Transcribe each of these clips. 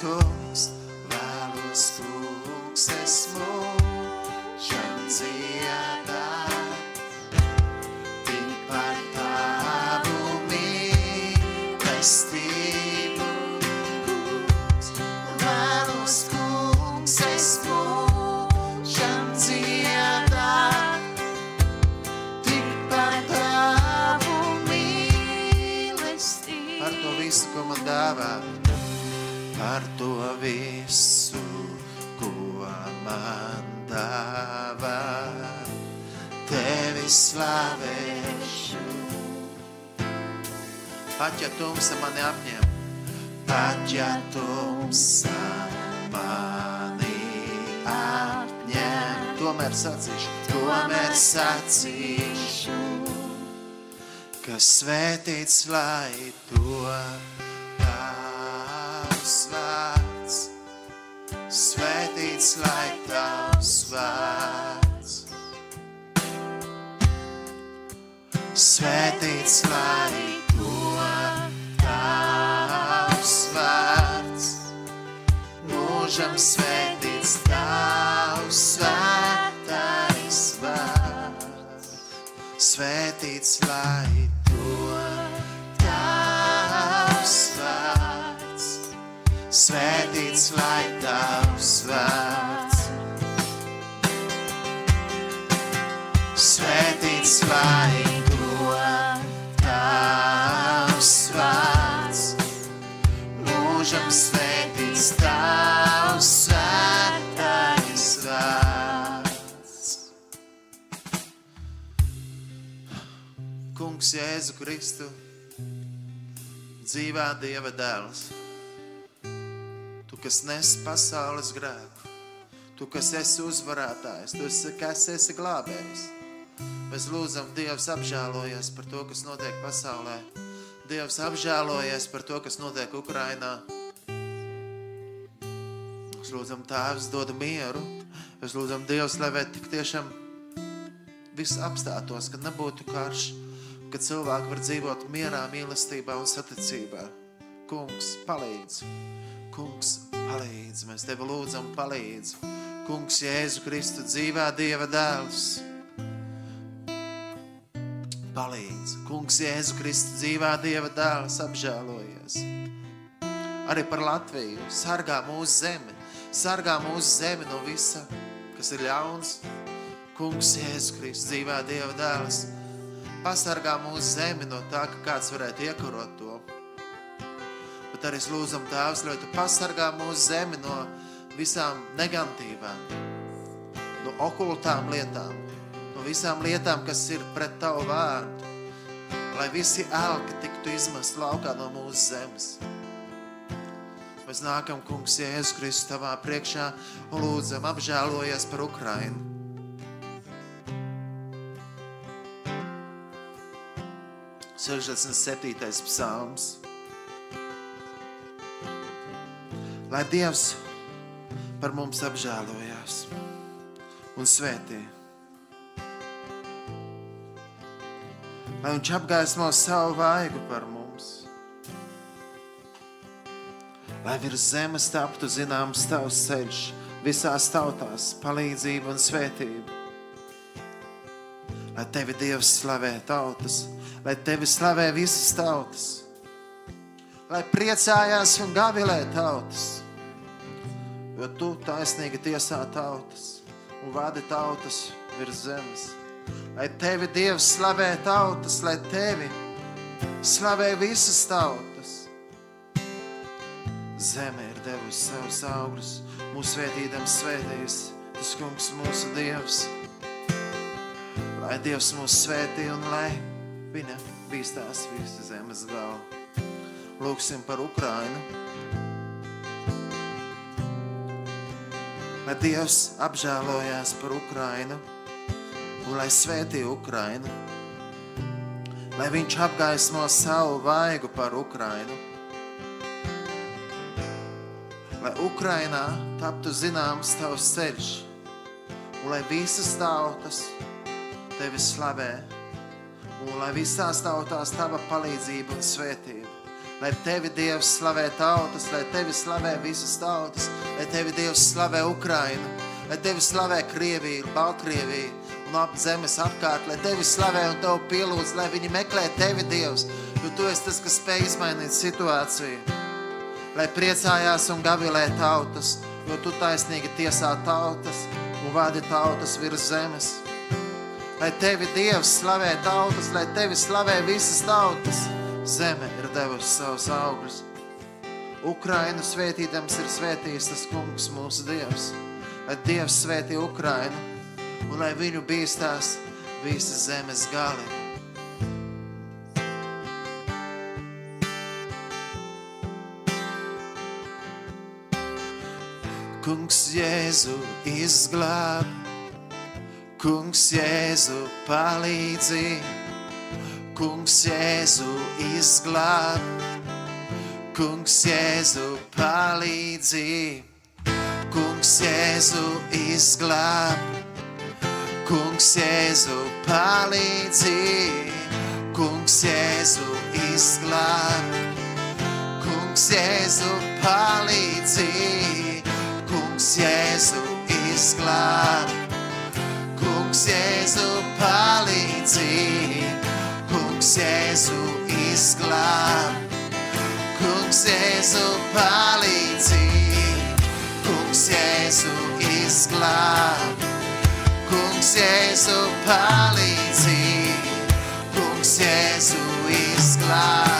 kungs, tumsa mani apņem, pat ja tumsa mani apņem, tomēr sacīšu, tomēr sacīšu, ka svētīts lai to Dieva dēls, Tu, kas nes pasaules grēku, Tu, kas esi uzvarētājs, Tu, esi, kas esi glābējs. Mēs lūdzam, Dievs apžēlojies par to, kas notiek pasaulē. Dievs apžēlojies par to, kas notiek Ukrainā. Mēs lūdzam, Tēvs, dod mieru. Mēs lūdzam, Dievs, lai tik tiešām viss apstātos, ka nebūtu karš, ka cilvēki var dzīvot mierā, mīlestībā un saticībā. Kungs, palīdz! Kungs, palīdz! Mēs Tevi lūdzam, palīdz! Kungs, Jēzu Kristu, dzīvā Dieva dēls! Palīdz! Kungs, Jēzu Kristu, dzīvā Dieva dēls, apžēlojies! Arī par Latviju! Sargā mūsu zemi! Sargā mūsu zemi no visa, kas ir ļauns! Kungs, Jēzu Kristu, dzīvā Dieva dēls! pasargā mūsu zemi no tā, ka kāds varētu iekarot to. Bet arī lūdzam Tēvs, lai Tu pasargā mūsu zemi no visām negatīvām, no okultām lietām, no visām lietām, kas ir pret Tavu vārdu. Lai visi elki tiktu izmest laukā no mūsu zemes. Mēs nākam, kungs, Jēzus Kristus tavā priekšā un lūdzam apžēlojies par Ukrainu. 67. psalms. Lai Dievs par mums apžēlojās un svētī. Lai Viņš apgaismo savu vaigu par mums. Lai virs zemes taptu zināms tavs ceļš visās tautās, palīdzība un svētība. Lai tevi Dievs slavē tautas, lai tevi slavē visas tautas, lai priecājās un gavilē tautas, jo tu taisnīgi tiesā tautas un vadi tautas virs zemes. Lai tevi Dievs slavē tautas, lai tevi slavē visas tautas. Zeme ir devusi savus augļus, mūsu svētīdams svētījis, tas kungs mūsu Dievs. Lai Dievs mūs svētī un lai viņa bīstās visu zemes galvu. Lūksim par Ukrainu. Lai Dievs apžēlojās par Ukrainu un lai svētī Ukrainu. Lai viņš apgaismo savu vaigu par Ukrainu. Lai Ukrainā taptu zināms tavs ceļš un lai visas tautas tevi slavē un lai visās tautās tava palīdzība un svētība. Lai tevi Dievs slavē tautas, lai tevi slavē visas tautas, lai tevi Dievs slavē Ukrainu, lai tevi slavē Krieviju, Baltkrieviju un ap zemes apkārt, lai tevi slavē un tev pielūdz, lai viņi meklē tevi Dievs, jo tu esi tas, kas spēj izmainīt situāciju. Lai priecājās un gavilē tautas, jo tu taisnīgi tiesā tautas un vadi tautas virs zemes. Lai tevi Dievs slavē tautas, lai tevi slavē visas tautas zeme ir devusi savus augļus. Ukrainu svētīdams ir svētījis tas kungs mūsu Dievs. Lai Dievs svētī Ukrainu un lai viņu bīstās visas zemes gali. Kungs Jēzu izglāb, Kungs Jēzu palīdzīja Kungs Jēzu izglāb, Kungs Jēzu palīdzi, Kungs Jēzu izglāb, Kungs Jēzu palīdzi, Kungs Jēzu izglāb, Kungs Jēzu palīdzi, Kungs Jēzu izglāb, Kungs Jēzu palīdzi. Kungs Jēzu izglāb, Kungs Jēzu palīdzi, Kungs Jēzu izglāb, Kungs Jēzu palīdzi, Kungs Jēzu izglāb,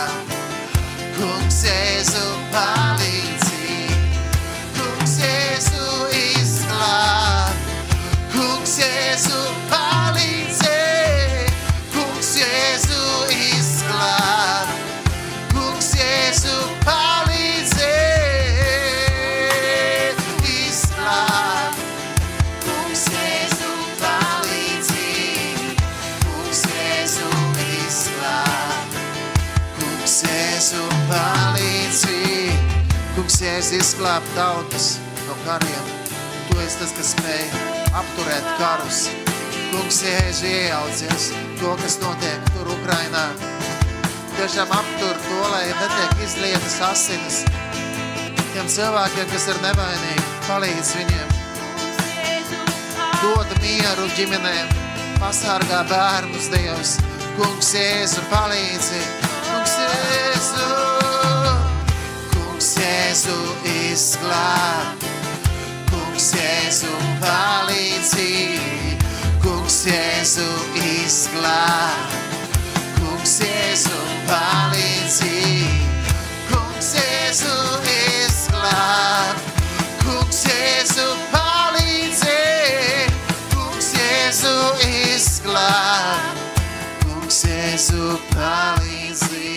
Jēzu izglāb tautas no kariem. Tu esi tas, kas spēj apturēt karus. Kungs Jēzu iejaucies to, kas notiek tur Ukrainā. Tiešām aptur to, lai netiek izlietas asinis. Tiem cilvēkiem, kas ir nevainīgi, palīdz viņiem. Dod mieru ģimenēm, pasargā bērnus Dievs. Kungs Jēzu palīdzi. Kungs Jēzu, Jēzu izglāb. Kungs Jēzu palīdzi. Kungs Jēzu izglāb, Kungs Jēzu palīdzi, Kungs Jēzu izglāb, Kungs Jēzu palīdzi, Kungs Jēzu izglāb, Kungs Jēzu palīdzi.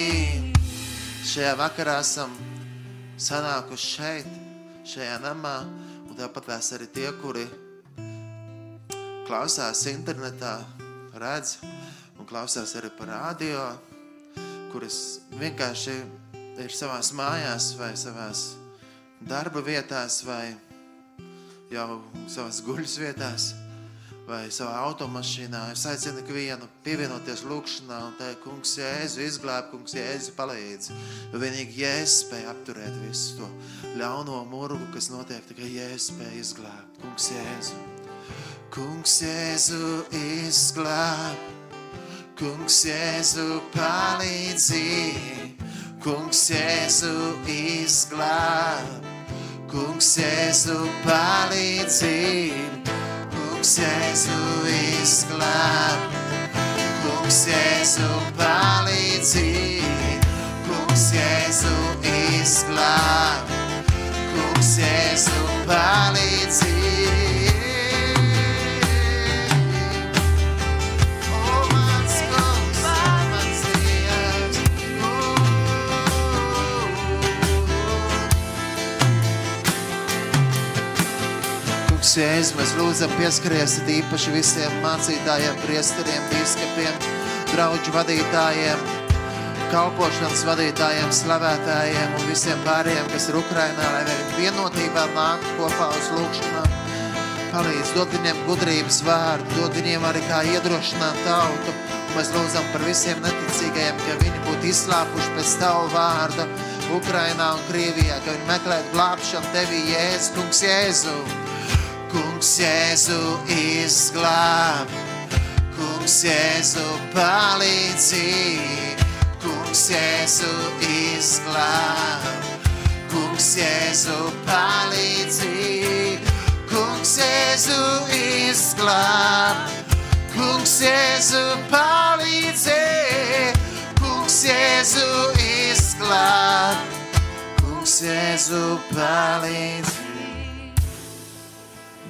Šajā vakarā esam sanākuši šeit, šajā namā, un tāpat arī tie, kuri klausās internetā, redz un klausās arī par radio, kuras vienkārši ir savās mājās vai savās darba vietās vai jau savās guļas vietās vai savā automašīnā. Es aicinu ikvienu pievienoties lūkšanā un teikt, kungs Jēzu izglāb, kungs Jēzu palīdz. Jo vienīgi Jēzus spēja apturēt visu to ļauno murgu, kas notiek, tikai Jēzus spēja izglābt. Kungs Jēzu. Kungs Jēzu izglāb, Kungs Jēzu palīdzi, Kungs Jēzu izglāb, Kungs Jēzu palīdzi, Kungs Jēzu izglāb, Kungs Jēzu palīdzi, Kungs Jēzu izglāb, Kungs Jēzu palīdzi. Kungs, Jēzus, mēs lūdzam pieskariesiet īpaši visiem mācītājiem, priesteriem, bīskapiem, draudžu vadītājiem, kalpošanas vadītājiem, slavētājiem un visiem pārējiem, kas ir Ukrainā, lai viņi vienotībā nāktu kopā uz lūkšanām. palīdz, dod viņiem gudrības vārdu, dod viņiem arī kā iedrošināt tautu. Mēs lūdzam par visiem neticīgajiem, ka viņi būtu izslāpuši pēc tavu vārdu Ukrainā un Krievijā, ka viņi meklētu glābšanu Tevi, Jēzu, Kungs Jēzu. Kungs Jēzu izglāb, Kungs Jēzu palīdzību, Kungs Jēzu izglāb, Kungs Jēzu palīdzību. Kungs Jēzu izglāb, Kungs Jēzu palīdzē, Kungs Jēzu izglāb, Kungs Jēzu palīdzē.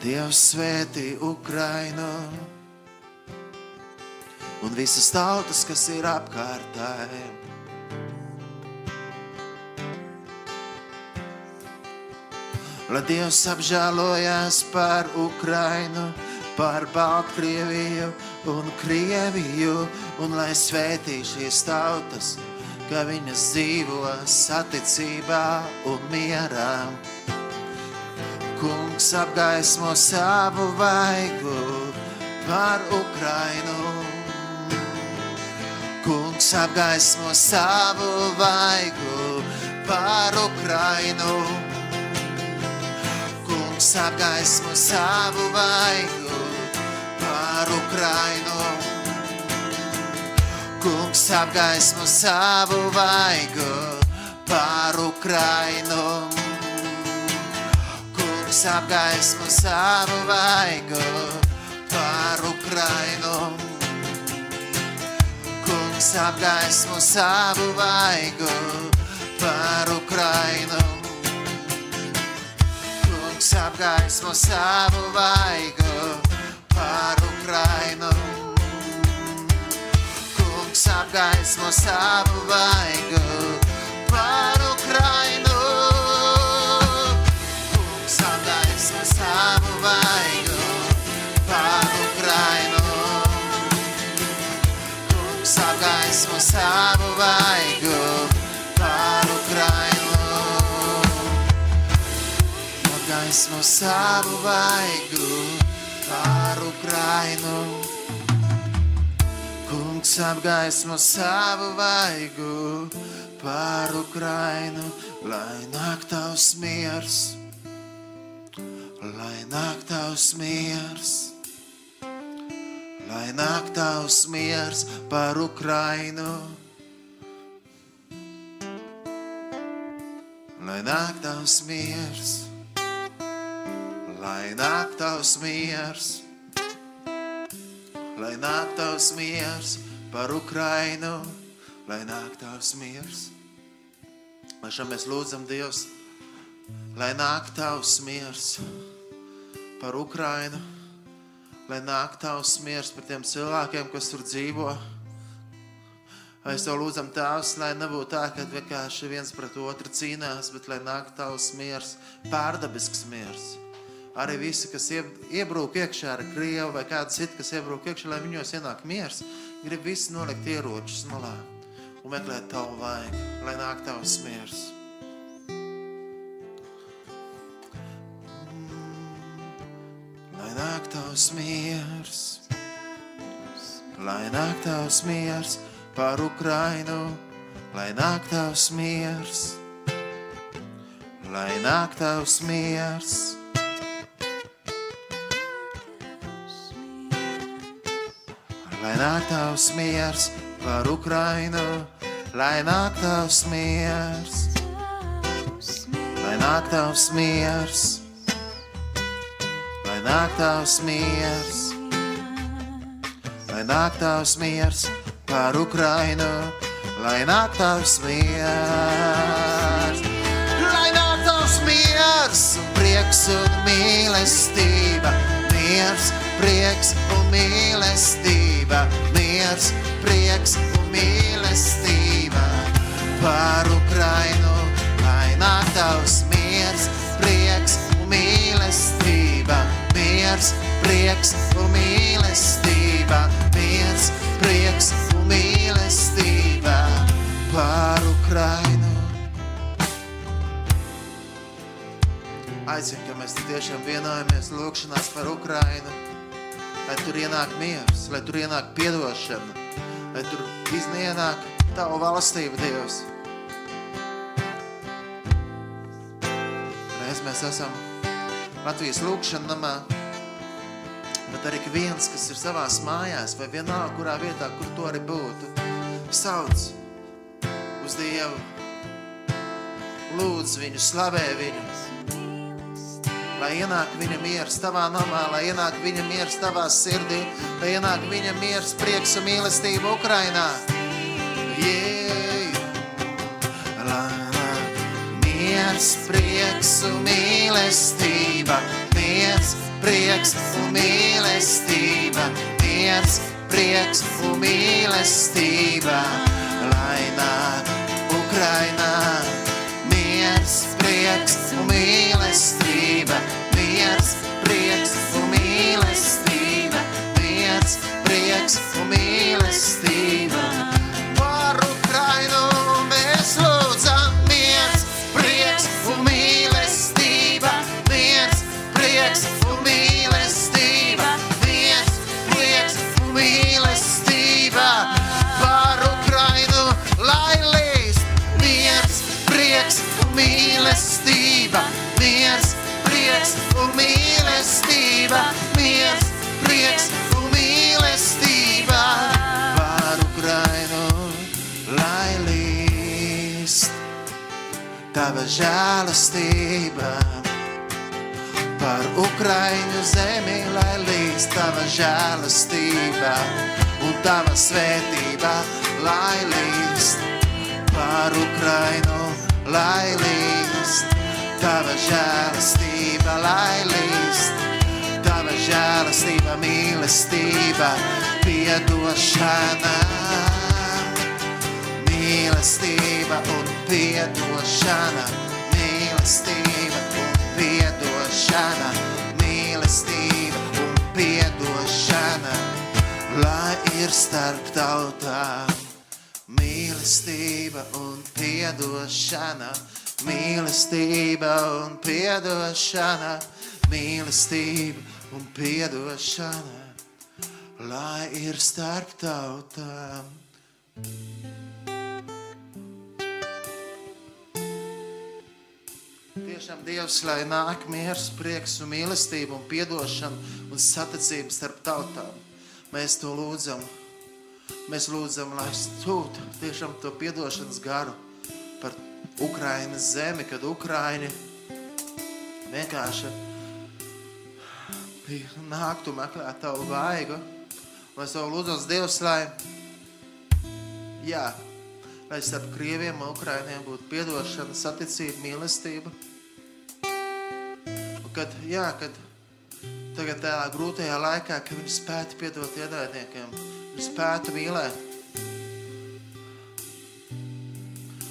Dievs svētī Ukrainu un visas tautas, kas ir apkārtējiem. Lai Dievs apžēlojas par Ukrainu, par Baltkrieviju un Krieviju, un lai svētī šīs tautas, ka viņas dzīvo saticībā un mierā. Kungs apgaismo savu vaigu par Ukrainu. Kungs apgaismo savu vaigu par Ukrainu. Kungs apgaismo savu vaigu par Ukrainu. Kungs apgaismo savu vaigu par Ukrainu. Kungs apgaismo savu vaigu par Ukrainu. Kungs apgaismo savu vaigu par Ukrainu. Kungs apgaismo savu vaigu par Ukrainu. Kungs apgaismo savu vaigu par Ukrainu. Vaigu par Ukrainu. Apgaismo savu vaigu par Ukrainu. Kungs apgaismo savu vaigu par Ukrainu, lai nāk tavs miers, lai nāk tavs miers, lai nāk tavs miers par Ukrainu. Lai nāk tavs miers, lai nāk tavs miers, lai nāk tavs miers par Ukrainu, lai nāk tavs miers. Lai šam mēs lūdzam Dievs, lai nāk tavs miers par Ukrainu, lai nāk tavs miers par tiem cilvēkiem, kas tur dzīvo. Mēs tev lūdzam tēvs, lai nebūtu tā, ka vienkārši viens pret otru cīnās, bet lai nāk tavs miers, pārdabisks miers. Arī visi, kas ie- iebrūk iekšā ar Krievu vai kādu citu, kas iebrūk iekšā, lai viņos ienāk miers, grib visi nolikt ieročus malā un meklēt tavu vaigu, lai nāk tavs miers. Lai nāk tavs miers, lai nāk tavs miers par Ukrainu, lai nāk tavs miers, lai nāk tavs miers. Lai nāk tavs miers par Ukrainu, lai nāk tavs miers, lai nāk tavs miers, lai nāk tavs miers, lai nāk tavs miers par Ukrainu, lai nāk tavs miers, lai nāk tavs miers un prieks un mīlestība, miers, prieks un mīlestība, miers, prieks un mīlestība. Par Ukrainu, lai nāk tavs miers, prieks un mīlestība, miers, prieks un mīlestība, miers, prieks un mīlestība par Ukrainu. aicinu, ka mēs tiešām vienojamies lūkšanās par Ukrainu, lai tur ienāk miers, lai tur ienāk piedošana, lai tur iznāk Tavu valstību, Dievs. Reiz mēs esam Latvijas lūkšana namā, bet arī viens, kas ir savās mājās vai vienalga, kurā vietā, kur to arī būtu, sauc uz Dievu, lūdz viņu, slavē viņu, lai ienāk viņa miers tavā namā, lai ienāk viņa miers tavā sirdī, lai ienāk viņa miers, prieks un mīlestība Ukrainā. Yeah. Miers, prieks un mīlestība, miers, prieks un mīlestība, miers, prieks un mīlestība, lai nāk Ukrainā. Miers, prieks un mīlestība, miers, prieks un mīlestība, miers, prieks un mīlestība. Par tava žēlastība. Par Ukraiņu zemi, lai līst tava žēlastība un tava svētība, lai līst par Ukrainu, lai līst tava žēlastība, lai līst tava žēlastība, mīlestība, piedošana mīlestība un piedošana, mīlestība un piedošana, mīlestība un piedošana, lai ir starp tautām. Mīlestība un piedošana, mīlestība un piedošana, mīlestība un piedošana, lai ir starp tautām. Tiešām Dievs, lai nāk miers, prieks un mīlestība un piedošana un saticība starp tautām. Mēs to lūdzam. Mēs lūdzam, lai stūtu tiešām to piedošanas garu par Ukrainas zemi, kad Ukraini vienkārši nāktu meklēt tavu vaigu. Mēs to lūdzam, Dievs, lai, jā, lai starp krieviem un ukrainiem būtu piedošana, saticība, mīlestība. Kad, jā, kad tagad tajā grūtajā laikā, ka viņi spētu piedot ienaidniekiem, viņi spētu mīlēt.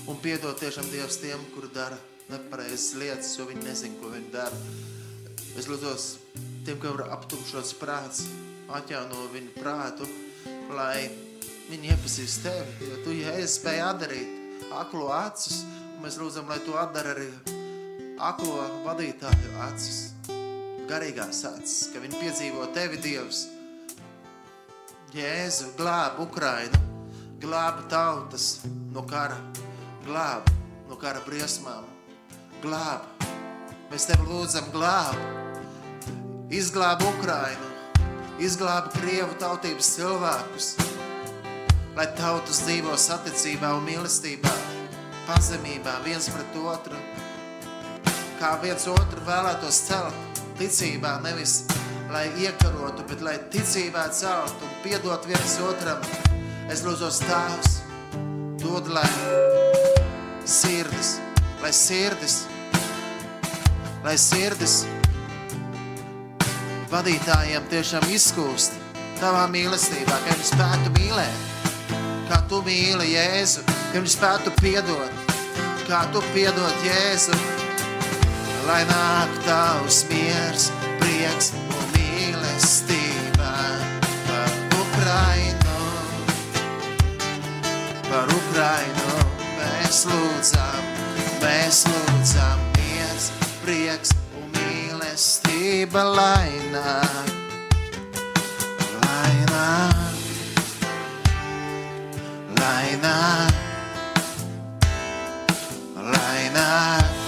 Un piedot tiešām Dievs tiem, kuri dara nepareizas lietas, jo viņi nezin, ko viņi dara. Es lūdzos tiem, kam ir aptumšots prāts, atjauno viņu prātu, lai viņi iepazīst tevi, jo tu, Jēzus, spēj atdarīt aklo acis, un mēs lūdzam, lai tu atdara arī aklo vadītāju acis, garīgās acis, ka viņi piedzīvo tevi, Dievs. Jēzu, glāb Ukrainu, glāb tautas no kara, glāb no kara briesmām, glāb. Mēs tevi lūdzam, glāb, izglāb Ukrainu, izglāb Krievu tautības cilvēkus, lai tautas dzīvo saticībā un mīlestībā, pazemībā viens pret otru, kā viens otru vēlētos celt ticībā, nevis lai iekarotu, bet lai ticībā celt un piedot viens otram. Es lūdzos Tēvs, dod, lai sirdis, lai sirdis, lai sirdis vadītājiem tiešām izkūst tavā mīlestībā, ka viņi spētu mīlēt, kā tu mīli Jēzu, ka viņi spētu piedot, kā tu piedot Jēzu, lai nāk tavs miers, prieks un mīlestība par Ukrainu, par Ukrainu mēs lūdzam, mēs lūdzam miers, prieks un mīlestība. lai nāk, lai nāk, lai nāk, lai nāk,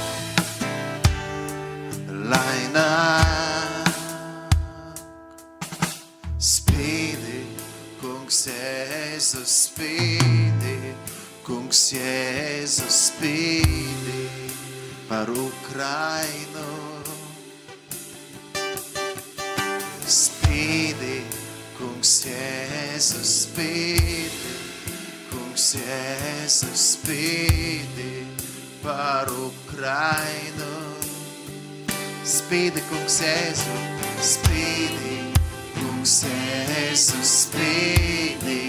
Jēzus spīdi, kungs Jēzus spīdi par Ukrainu. Spīdi, kungs Jēzu, spīdi, kungs Jēzu. Spīdi,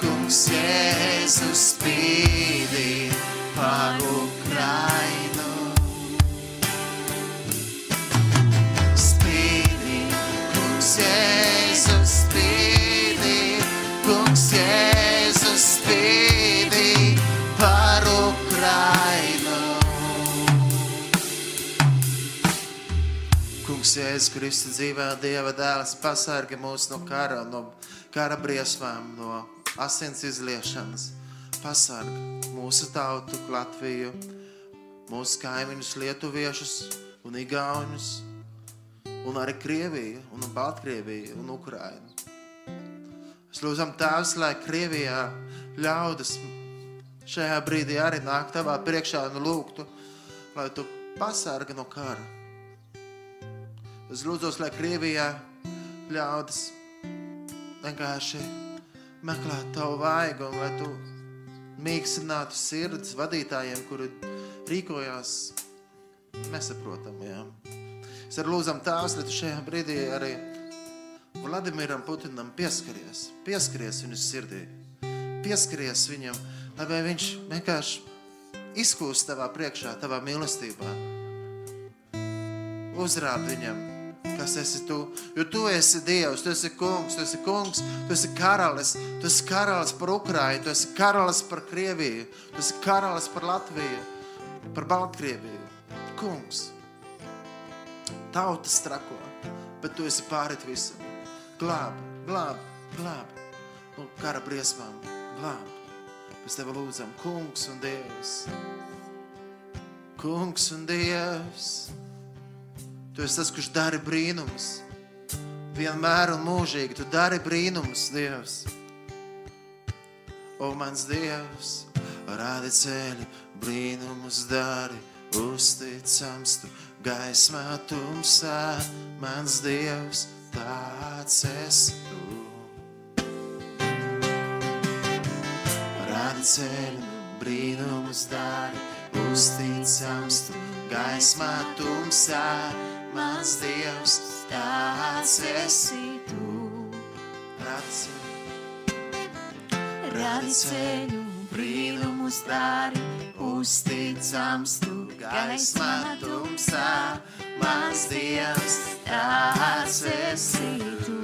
kungs Jēzu. Spīdi par Ukrainu. Jēzus Kristus dzīvē, Dieva dēls, pasargi mūs no kara, no kara briesmām, no asins izliešanas. Pasargi mūsu tautu, Latviju, mūsu kaimiņus, Lietuviešus un Igauņus, un arī Krieviju, un Baltkrieviju un Ukrainu. Es lūdzam Tēvs, lai Krievijā ļaudis šajā brīdī arī nāk tavā priekšā un lūgtu, lai tu pasargi no kara. Es lūdzos, lai Krievijā ļaudis vienkārši meklētu tavu vaigu un lai tu mīkstinātu sirds vadītājiem, kuri rīkojās nesaprotamajām. Es arī lūdzam tās, lai tu šajā brīdī arī Vladimiram Putinam pieskaries, pieskaries viņu sirdī, pieskaries viņam, lai viņš vienkārši izkūst tavā priekšā, tavā mīlestībā. Uzrāp viņam, kas esi tu, jo tu esi Dievs, tu esi kungs, tu esi kungs, tu esi karalis, tu esi karalis par Ukrainu, tu esi karalis par Krieviju, tu esi karalis par Latviju, par Baltkrieviju. Kungs, tautas trako, bet tu esi pārit visam. Glāb, glāb, glāb no kara briesmām, glāb. Mēs tevi lūdzam, kungs un Dievs. Kungs un Dievs. Tu esi tas, kurš dara brīnumus. Vienmēr un mūžīgi tu dari brīnumus, Dievs. O, mans Dievs, rādi ceļu, brīnumus dari, uzticams tu gaismā tumsā, mans Dievs, tāds esi tu. Rādi ceļu, brīnumus dari, uzticams tu gaismā tumsā, mans Dievs, tāds esi tu. Rādi ceļu, brīnumus dari, uzticams tu gaismā tumsā, mans Dievs, tāds esi tu.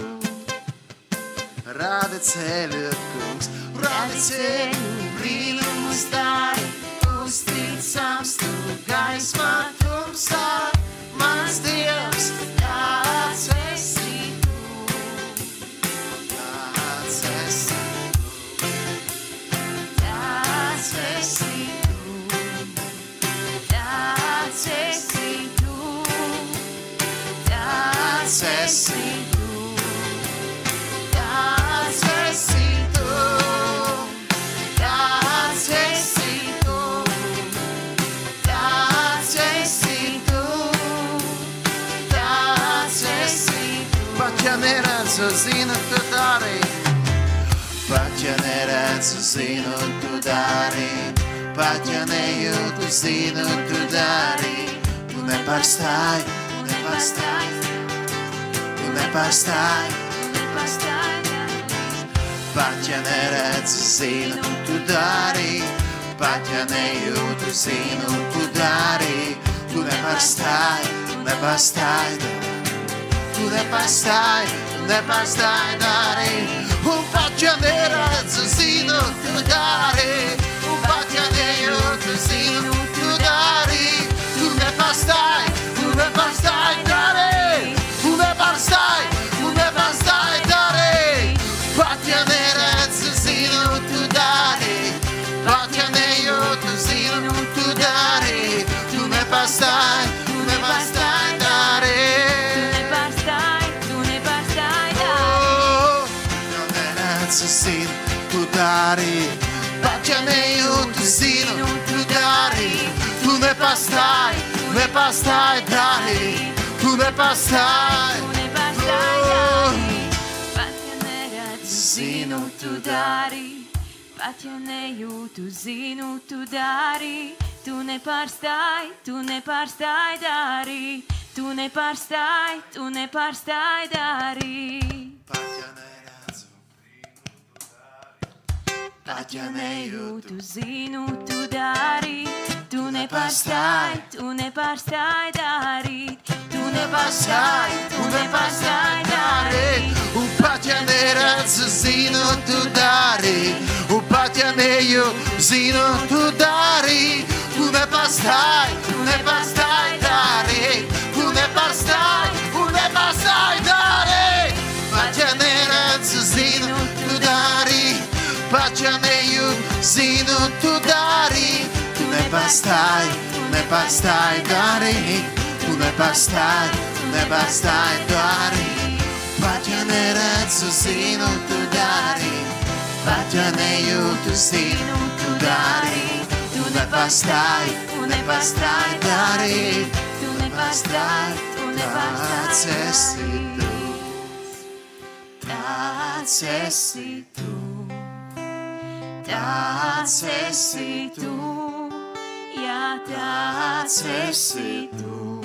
Rādi ceļu, kungs, ceļu, ceļu, brīnumus dari, uzticams tu gaismā tumsā, Pat ja neredzu, zinu, tu dari. Pat ja nejūtu, zinu, tu dari. Tu nepārstāji, tu nepārstāji, tu nepārstāji. Pat ja neredzu, zinu, tu dari. Pat ja nejūtu, zinu, tu dari. Tu nepārstāji, tu nepārstāji. Tu nepastāji, tu nepastāji dari. Un pat ja neredzu, zinu, tu dari. Un pat ja nejūtu, zinu, tu dari. Tu nepastāji, dari. Pat ja nejūtu, zinu, tu dari. Tu nepastāji, nepastāji dari. Tu nepastāji. Zinu, tu dari. Pat ja nejūtu, zinu, tu dari. Tu nepārstāji, tu nepārstāji darīt. Tu nepārstāji, tu nepārstāji darīt. Pat ja neredzu, Pat ja nejūtu, zinu, tu dari. Tu nepārstāji, tu nepārstāji darīt. Tu nepārstāji, tu nepārstāji darīt. Un pat ja neredzu, zinu, tu dari. Un pat ja nejūtu, zinu, tu dari. Tu nepastāji, tu nepastāji dari. Tu nepastāji, tu nepastāji dari. Pat ja neredzu, zinu, tu dari. Pat ja nejūtu, zinu, tu dari. Tu nepastāji, tu nepastāji dari. Tu nepastāji, tu nepastāji dari. Pat ja neredzu, zinu, tu dari. Pat ja nejūtu, zinu, tu dari. Tu nepastāji, tu nepastāji dari. Tu nepārstāji, tu Tāds esi nepārstāji tu. Tāds esi tu. Tāds esi tu. Jā, tāds esi tu.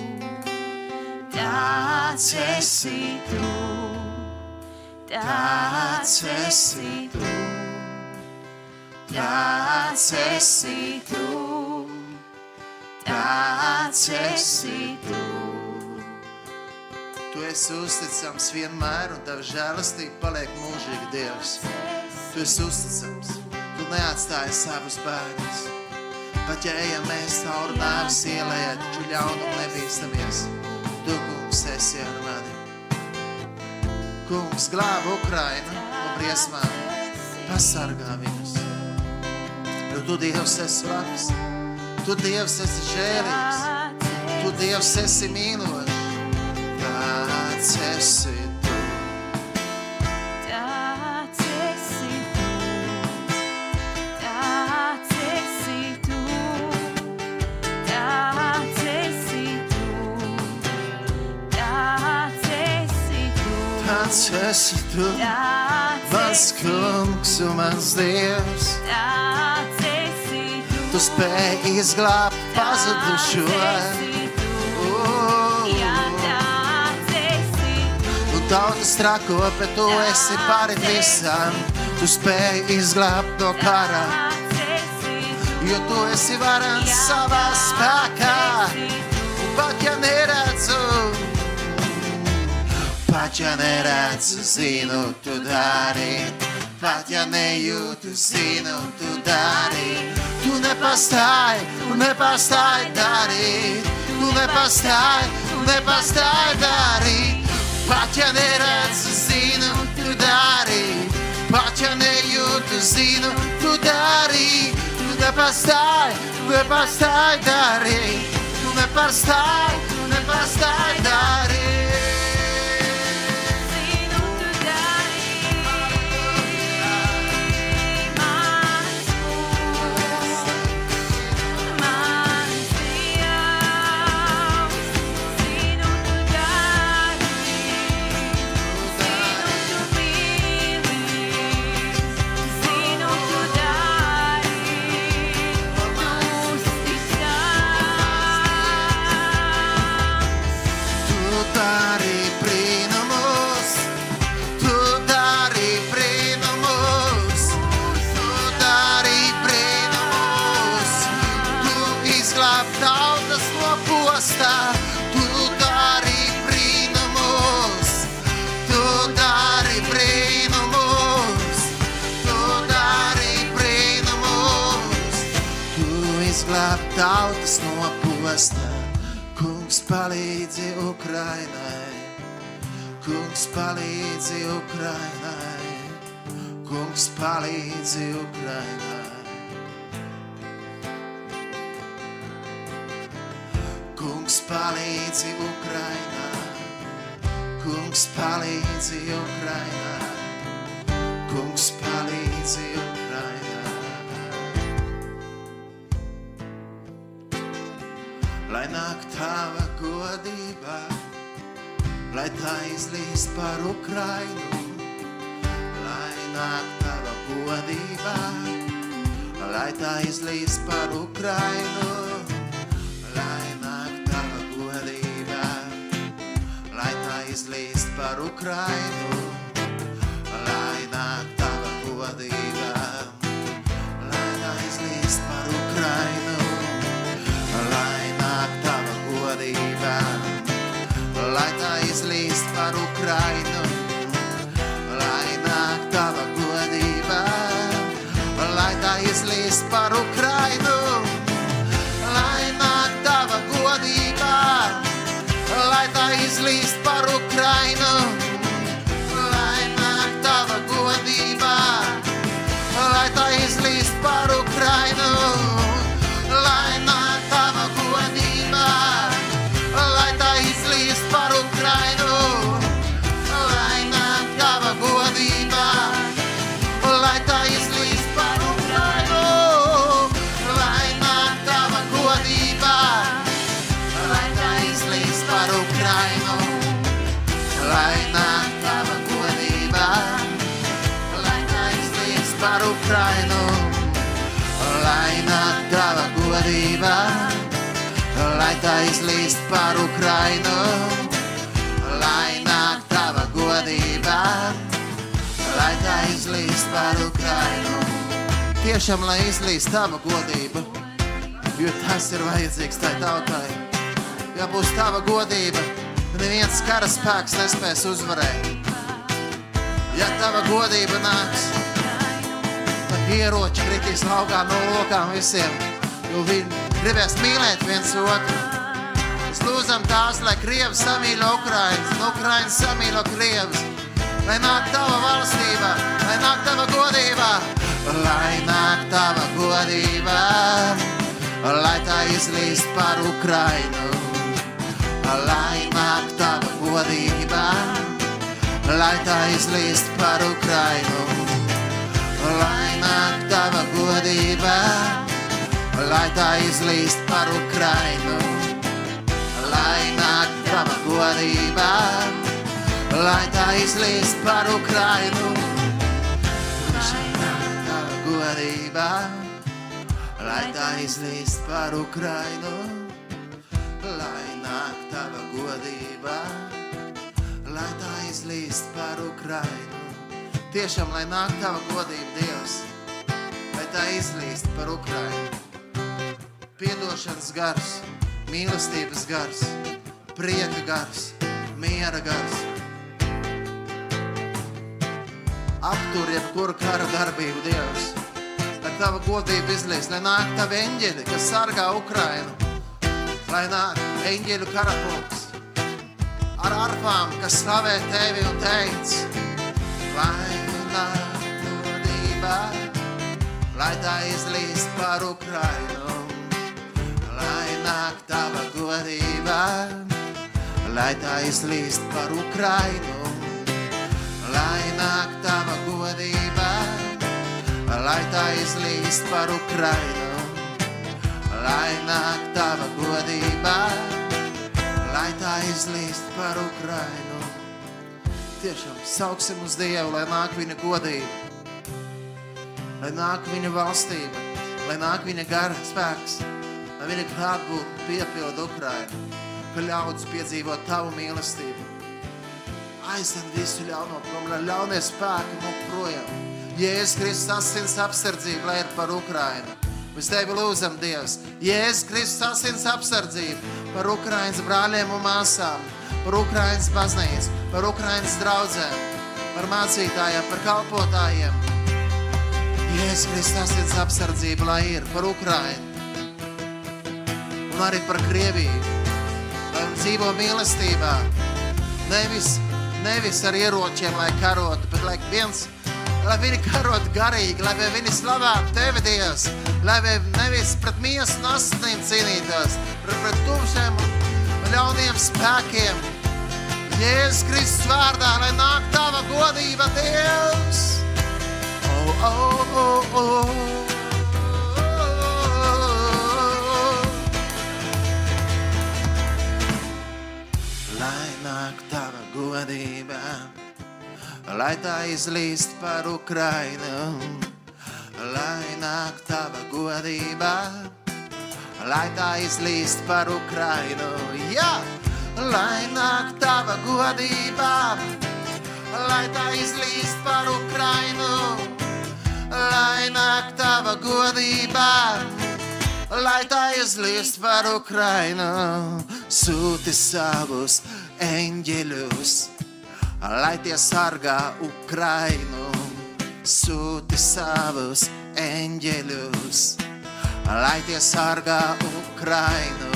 Tāds esi tu. Tāds esi tu. Tāds esi tu. Tāds esi tu. Tu esi uzticams vienmēr, un tava žēlastība paliek mūžīgi Dievs. Tu esi uzticams. Tu neatstāji savus bērnus. Pat ja ejam mēs cauri nāves ielai, taču ļaunumu nebīstamies. Tu, kungs, esi ar mani. Kungs, glāb Ukrainu no briesmām. Pasargā viņus. Jo tu, Dievs, esi labs. Tu, Dievs, esi žēlīgs. Tu, Dievs, esi mīlošs. Tāds esi Tāds esi tu. Mans kungs un mans Dievs. Tu. Spēj izglābt pazudušo. Jā, tāds esi tu. Un tautas trako, bet tu esi pāri visam. Tu spēj izglābt no kara, jo tu esi varans savā spēkā. Un pat ja neredzu, pat ja neredzu, zinu, tu dari. Pat ja nejūtu, zinu, tu dari. Tu nepastāji, tu nepastāji darīt. Tu nepastāji, tu nepastāji darīt. Pat ja neredzu, zinu, tu dari. Pat ja nejūtu, zinu, tu dari. Tu nepastāji, tu nepastāji darīt. Tu nepastāji, tu nepastāji darīt. Tautas no postā. Kungs palīdzi Ukrainai, Kungs palīdzi Ukrainai, Kungs palīdzi Ukrainai. Kungs palīdzi Ukrainai, Kungs palīdzi Ukrainai, Kungs palīdzi Ukrainai. Lai nāk tava godība, lai tā izlīst par Ukrainu, lai nāk tava godība, lai tā izlīst par Ukrainu, lai nāk tava godība, lai tā izlīst par Ukrainu, lai tā izlīst par Ukrainu, lai nāk tava godība, lai tā izlīst par Ukrainu. Tiešām, lai izlīst tava godība, jo tas ir vajadzīgs tai tautai. Ja būs tava godība, neviens kara spēks nespēs uzvarēt. Ja tava godība nāks, tad ieroči kritīs laukā no lokām visiem, jo viņi gribēs mīlēt viens otru. Lūdzam tās, lai Krievi samīļo Ukrainas, un Ukrainas samīļo Krievus. Lai nāk tava valstība, lai nāk tava godība, lai nāk tava godība, lai tā izlīst par Ukrainu. Lai nāk tava godība, lai tā izlīst par Ukrainu. Lai nāk tava godība, lai tā izlīst par Ukrainu. Lai nāk tava godība, lai tā izlīst par Ukrainu. Lai nāk tava godība, lai tā izlīst par Ukrainu. Lai nāk tava godība, lai tā izlīst par Ukrainu. Tiešām, lai nāk tava godība, Dievs, lai tā izlīst par Ukrainu. Piedošanas gars, mīlestības gars, prieka gars, miera gars. Aptur jebkuru kara darbību, Dievs. Lai tava godība izlīst, lai nāk tavi eņģeļi, kas sargā Ukrainu. Lai nāk eņģeļu karakungs ar arfām, kas slavē tevi un teic, lai nāk godība, lai tā izlīst par Ukrainu. Lai nāk tava godība, lai tā izlīst par Ukrainu. Lai nāk tava godība, lai tā izlīst par Ukrainu. Lai nāk tava godība, lai tā izlīst par Ukrainu. Tiešām sauksim uz Dievu, lai nāk viņa godība, lai nāk viņa valstība, lai nāk viņa gara spēks, viņa klātbūt piepildu Ukrainu, ka ļaudis piedzīvot tavu mīlestību. Aizved visu ļauno prom, lai ļaunie spēki mūk projām. Jēzus Kristus asins apsardzība, lai ir par Ukrainu. Mēs tevi lūdzam, Dievs, Jēzus Kristus asins apsardzība par Ukrainas brāļiem un māsām, par Ukrainas baznīcu, par Ukrainas draudzēm, par mācītājiem, par kalpotājiem. Jēzus Kristus asins apsardzība, lai ir par Ukrainu un arī par Krieviju, lai viņi dzīvo mīlestībā, nevis, nevis ar ieročiem, lai karotu, bet lai viens, lai viņi karotu garīgi, lai viņi slavētu Tevi, Dievs, lai viņi nevis pret miesu un asinīm cīnītos, bet pret tumšiem un ļauniem spēkiem. Jēzus Kristus vārdā, lai nāk Tava godība, Dievs! Oh, oh, oh, oh. Godība, lai tā izlīst par Ukrainu, lai nāk tava godība, lai tā izlīst par Ukrainu, jā, lai nāk tava godība, lai tā izlīst par Ukrainu, lai nāk tava godība, lai tā izlīst par Ukrainu, sūti savus eņģeļus, lai tie sargā Ukrainu, sūti savus eņģeļus, lai tie sargā Ukrainu,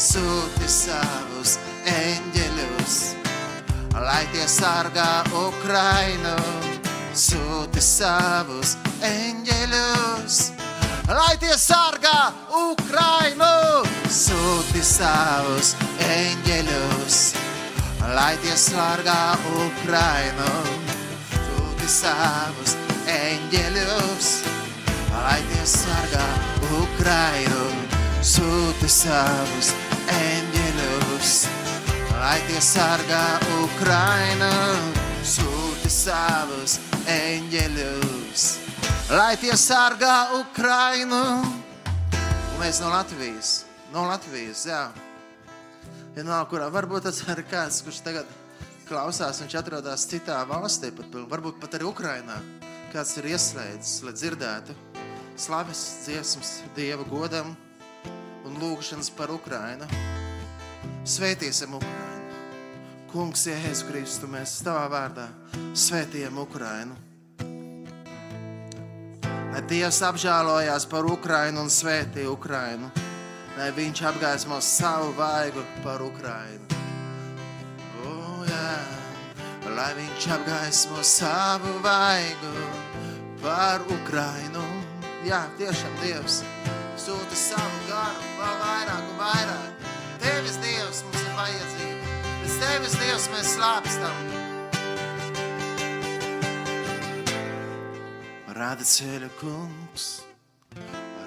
sūti savus eņģeļus, lai tie sargā Ukrainu, sūti savus eņģeļus, lai tie sargā Ukrainu, sūti savus eņģeļus, lai tie sargā Ukrainu, sūti savus eņģeļus, lai tie sargā Ukrainu, sūti savus eņģeļus, lai tie sargā Ukrainu, sūti savus eņģeļus, lai tie sargā Ukrainu. Un mēs no Latvijas, no Latvijas, jā. Vienalga, kurā varbūt tas ir kāds, kurš tagad klausās, viņš atrodas citā valstī, pat, varbūt pat arī Ukrainā. Kāds ir ieslēdzis, lai dzirdētu slaves dziesmas Dieva godam un lūgšanas par Ukrainu. Svētīsim Ukrainu. Kungs, Jēzus Kristu, mēs tavā vārdā svētījam Ukrainu. Lai Dievs apžēlojās par Ukrainu un svētī Ukrainu. Lai viņš apgaismo savu vaigu par Ukrainu. O, jā. Lai viņš apgaismo savu vaigu par Ukrainu. Jā, tiešām Dievs sūta savu garu vēl vairāk un vairāk. Tevis Dievs mums ir vajadzība. Bez Tevis Dievs mēs slāpstam. Rāda ceļu kungs,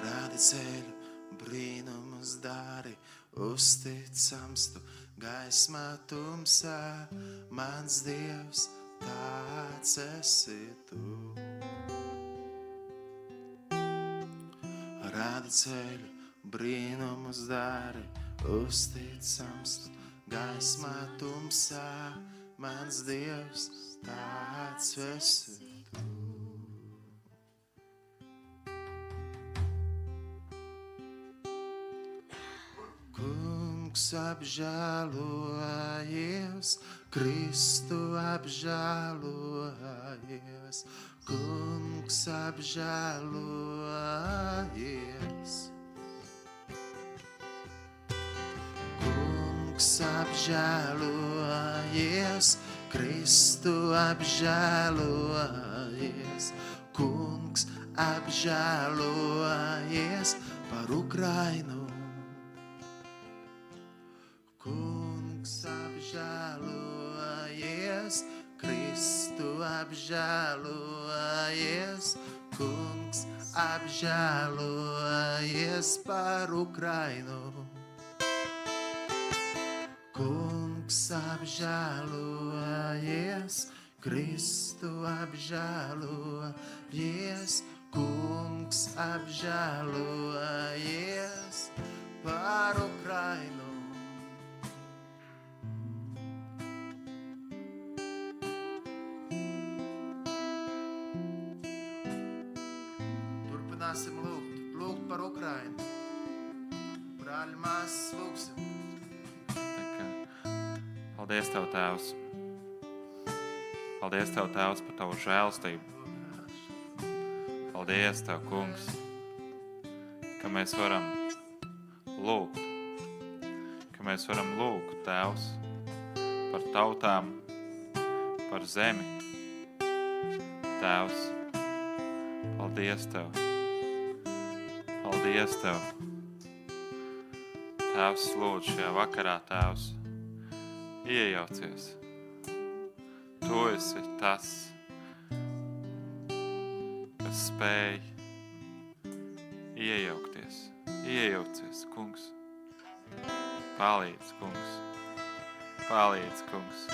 rāda ceļu dari, uzticams tu gaismā tumsā, mans Dievs, tāds esi tu. Rāda ceļu brīnumus dari, uzticams tu gaismā tumsā, mans Dievs, tāds esi tu. Kungs apžēlojies, Kristu apžēlojies, Kungs apžēlojies. Kungs apžēlojies, Kristu apžēlojies, Kungs apžēlojies par Ukrainu. Kungs apžēlojies, Kristu apžēlojies, Kungs apžēlojies par Ukrainu. Kungs apžēlojies, Kristu apžēlojies, Kungs apžēlojies par Ukrainu. Turpināsim lūgt, lūgt par Ukrainu. Brāļi, māsas, lūgsim. Paldies, Tev, Tēvs! Paldies, Tev, Tēvs, par Tavu žēlstību! Paldies, Tev, Kungs, ka mēs varam lūgt, ka mēs varam lūgt, Tēvs, par tautām, par zemi. Tēvs, paldies Tev! Paldies Tev! Tēvs, lūdzu šajā vakarā, Tēvs, iejaucies. Tu esi tas, kas spēj iejaukties. Iejaucies, kungs. Palīdz, kungs. Palīdz, kungs.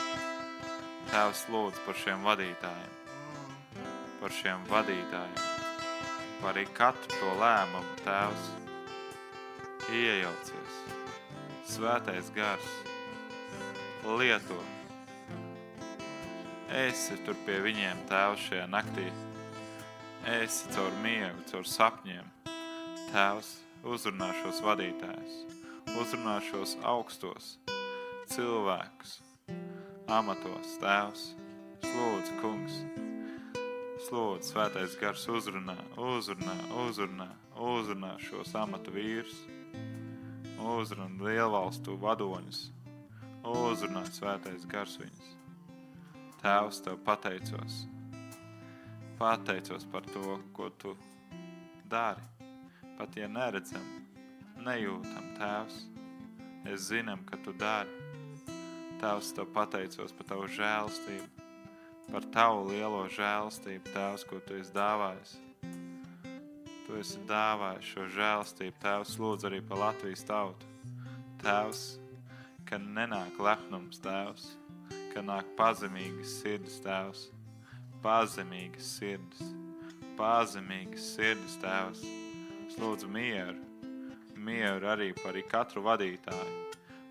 Tēvs lūdzu par šiem vadītājiem, par šiem vadītājiem, arī katru to lēmumu, Tēvs, iejaucies. Svētais gars, lieto. Esi tur pie viņiem, Tēvs, šajā naktī. Esi caur miegu, caur sapņiem. Tēvs, uzrunā šos vadītājus, uzrunā šos augstos cilvēkus, amatos, Tēvs. Slūdzu, kungs, slūdzu, svētais gars uzrunā, uzrunā, uzrunā, uzrunā šos amatu vīrus, uzrunā lielvalstu vadoņus, uzrunā svētais gars viņus. Tēvs, Tev pateicos, pateicos par to, ko Tu dari, pat ja neredzam, nejūtam, Tēvs, es zinām, ka Tu dari. Tēvs, Tev pateicos par Tavu žēlstību, par Tavu lielo žēlstību, Tēvs, ko Tu esi dāvājis. Tu esi dāvājis šo žēlstību, Tēvs, lūdzu arī par Latvijas tautu. Tēvs, ka nenāk lepnums, Tēvs, ka nāk pazemīgas sirds, Tēvs, pazemīgas sirds, pazemīgas sirds, Tēvs. Es lūdzu mieru, mieru arī par katru vadītāju,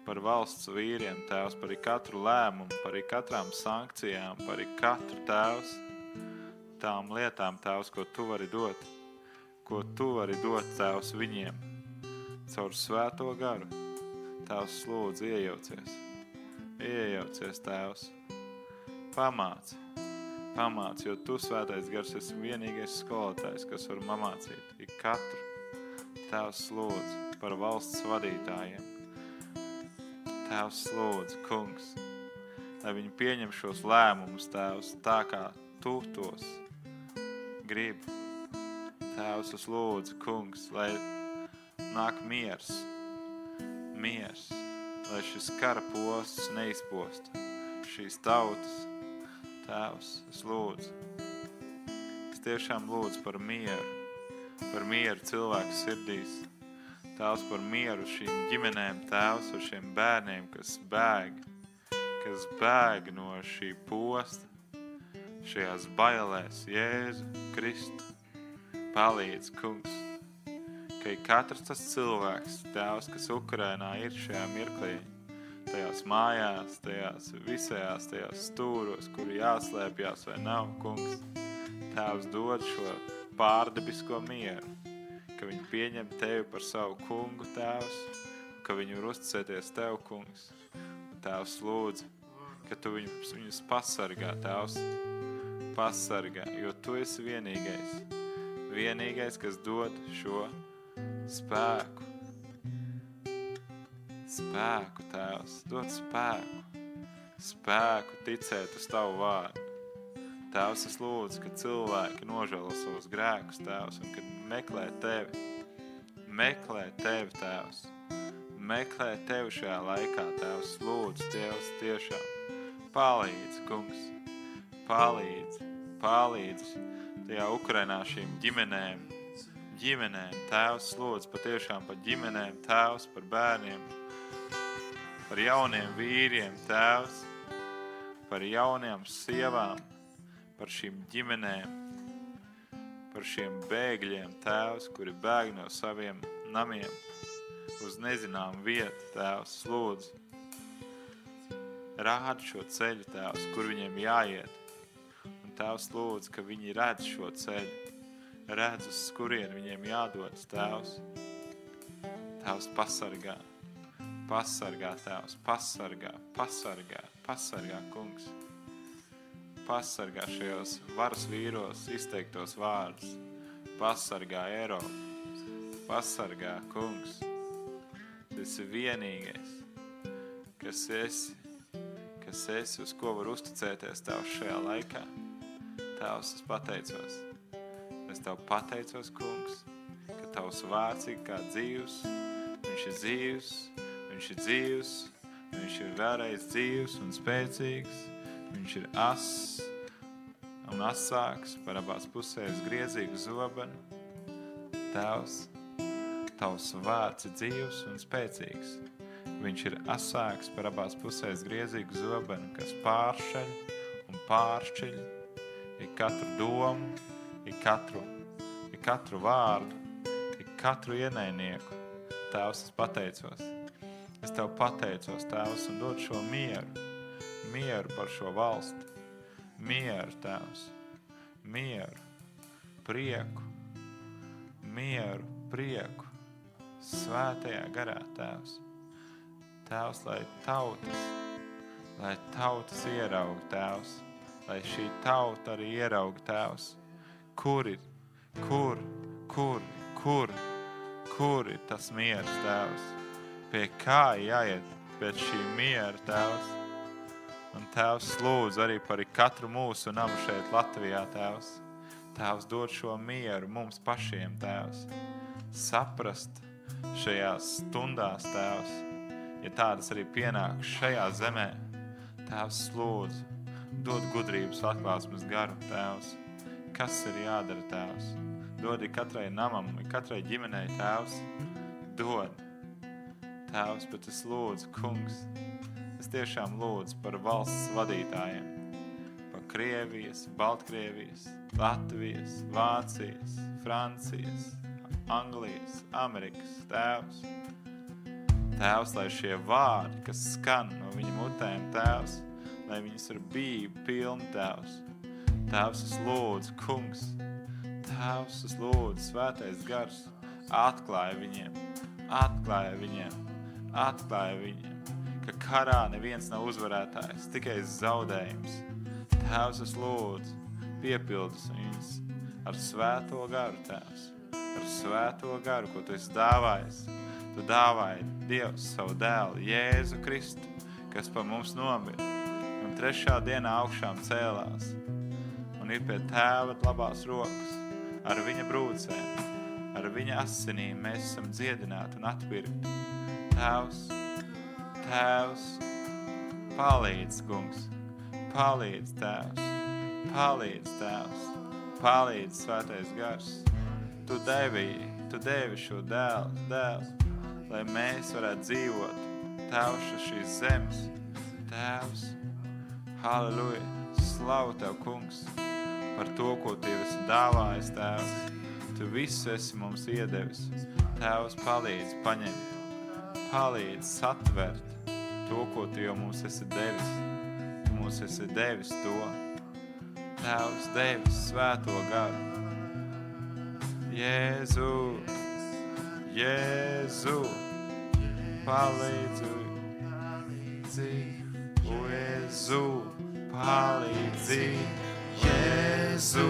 par valsts vīriem, Tēvs, par katru lēmumu, par katrām sankcijām, par katru Tēvs, tām lietām, Tēvs, ko Tu vari dot, ko Tu vari dot, Tēvs, viņiem, caur svēto garu. Tēvs, lūdzu, iejaucies, iejaucies, Tēvs, pamāci, pamāci, jo Tu, svētais gars, esi vienīgais skolotājs, kas var mamācīt ik katru. Tēvs, lūdzu, par valsts vadītājiem, Tēvs lūdzu, kungs, lai viņi pieņem šos lēmumus, Tēvs, tā kā Tu tos gribi. Tēvs, es lūdzu, kungs, lai nāk miers, miers, lai šis kara posts neizpost šīs tautas. Tēvs, es lūdzu, es tiešām lūdzu par mieru, par mieru cilvēku sirdīs, Tēvs par mieru šīm ģimenēm, Tēvs ar šiem bērniem, kas bēg, kas bēg no šī posta, šajās bailēs, Jēzu, Kristu. Palīdz, kungs, ka katrs tas cilvēks, Tēvs, kas Ukrainā ir šajā mirklī, tajās mājās, tajās visajās, tajās stūros, kur jāslēpjās vai nav, kungs. Tēvs dod šo pārdebisko mieru, ka viņi pieņem Tevi par savu kungu, Tēvs, ka viņi var uzticēties Tev, kungs. Un Tēvs lūdzu, ka Tu viņus, viņus pasargā, Tēvs, pasargā, jo Tu esi vienīgais, vienīgais, kas dod šo spēku. Spēku, Tēvs, dod spēku, spēku ticēt uz Tavu vārdu. Tēvs, es lūdzu, ka cilvēki nožēlo savus grēkus, Tēvs, un kad meklē Tevi, meklē Tevi, Tēvs, meklē Tevi šajā laikā, Tēvs, lūdzu, Tēvs, tiešām. Palīdz, kungs, palīdz, palīdz tajā Ukrainā šīm ģimenēm, ģimenēm, Tēvs, lūdzu, patiešām par ģimenēm, Tēvs, par bērniem, par jauniem vīriem, Tēvs, par jauniem sievām, par šīm ģimenēm, par šiem bēgļiem, Tēvs, kuri bēg no saviem namiem uz nezinām vietu, Tēvs, lūdzu. Rādi šo ceļu, Tēvs, kur viņiem jāiet. Un Tēvs lūdzu, ka viņi redz šo ceļu, redz, uz kurien viņiem jādodas, Tēvs. Tēvs pasargā, pasargā, Tēvs, pasargā, pasargā, pasargā, kungs pasargā šajos varas vīros izteiktos vārdus. Pasargā Eiropu, pasargā kungs. Tu esi vienīgais, kas esi, kas esi, uz ko var uzticēties Tavs šajā laikā. Tavs, es pateicos. Es Tev pateicos, kungs, ka Tavs vārds ir kā dzīvs, viņš ir dzīvs, viņš ir dzīvs, viņš ir vēlreiz dzīvs un spēcīgs, Viņš ir ass un asāks par abās pusēs griezīgu zobenu. Tēvs, tavs vārds ir dzīvs un spēcīgs. Viņš ir asāks par abās pusēs griezīgu zobenu, kas pāršaļ pāršķiļu, ik katru domu, ik katru, ik katru vārdu, ik katru ienaidnieku. Tēvs, es pateicos. Es Tev pateicos, Tēvs, un dod šo mieru, mieru par šo valsti, mieru, Tēvs, mieru, prieku, mieru, prieku, svētajā garā, Tēvs. Tēvs, lai tautas, lai tautas ieraug, Tēvs, lai šī tauta arī ieraug, Tēvs, kur ir, kur, kur, kur, kur ir tas miers, Tēvs, pie kā jāiet pēc šī miera, Tēvs. Un Tēvs lūdz arī par katru mūsu namu šeit Latvijā, Tēvs. Tēvs dod šo mieru mums pašiem, Tēvs. Saprast šajās stundās, Tēvs, ja tādas arī pienāk šajā zemē, Tēvs lūdzu, dod gudrības atklāsmes garu, Tēvs. Kas ir jādara, Tēvs? Dodi katrai namam, katrai ģimenei, Tēvs. Dod. Tēvs, bet es lūdzu, kungs, es tiešām lūdzu par valsts vadītājiem, par Krievijas, Baltkrievijas, Latvijas, Vācijas, Francijas, Anglijas, Amerikas tēvs. Tēvs, lai šie vārdi, kas skan no viņa mutēm, tēvs, lai viņas ir bība pilni, tēvs. Tēvs, es lūdzu, kungs, tēvs, es lūdzu, svētais gars, atklāja viņiem, atklāja viņiem, atklāja viņiem, karā neviens nav uzvarētājs, tikai zaudējums. Tēvs, es lūdzu, piepildus viņus ar svēto garu, tēvs, ar svēto garu, ko tu esi dāvājis. Tu dāvāji Dievs savu dēlu, Jēzu Kristu, kas par mums nomira, un trešā dienā augšām cēlās, un ir pie tēva labās rokas, ar viņa brūcēm, ar viņa asinīm mēs esam dziedināti un atpirkti. Tēvs, Tēvs, palīdz, kungs, palīdz, Tēvs, palīdz, Tēvs, palīdz, svētais gars. Tu devi, tu devi šo dēlu, dēlu, lai mēs varētu dzīvot, Tēvs, uz šīs zemes. Tēvs, halleluja, slavu Tev, kungs, par to, ko Tu esi dāvājis, Tēvs. Tu visu esi mums iedevis. Tēvs, palīdz paņemt, palīdz satvert to, ko Tu jau mums esi devis. Tu mums esi devis to. Tēvs, devis svēto garu. Jēzu, Jēzu, palīdzi, Jēzu, palīdzi, Jēzu,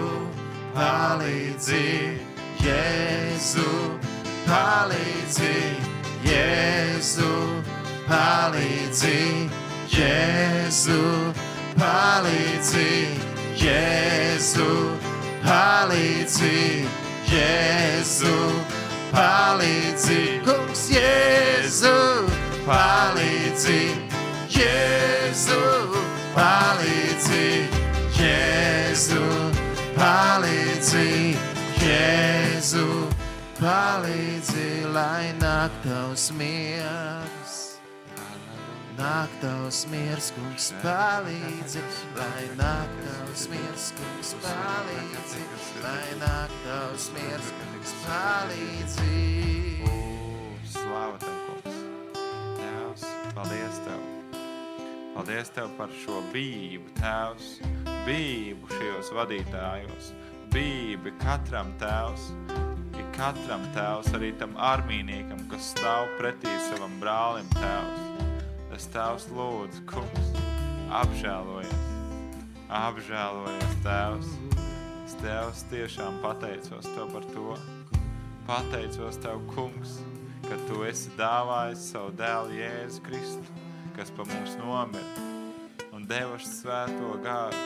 palīdzi, Jēzu, palīdzi, Jēzu, palīdzi, Jēzu, palīdzi, Jēzu, palīdzi, Jēzu, palīdzi, kungs, Jēzu, palīdzi, Jēzu, palīdzi, Jēzu, palīdzi, Jēzu, palīdzi, lai nāk tavs miers. Nāk tavs miers, kungs, palīdzi, lai nāk tavs miers, kungs, palīdzi, lai nāk tavs miers, kungs, palīdzi. Slāva Tev, kungs. Tēvs, paldies Tev. Paldies Tev par šo bību, Tēvs, bību šajos vadītājos, bību katram Tēvs, ik katram Tēvs, arī tam armīniekam, kas stāv pretī savam brālim Tēvs. Es Tēvs lūdzu, kungs, apžēlojies, apžēlojies, Tēvs. Es Tēvs tiešām pateicos Tev par to. Pateicos Tev, kungs, ka Tu esi dāvājis savu dēlu Jēzu Kristu, kas pa mums nomira un devaš svēto gāru,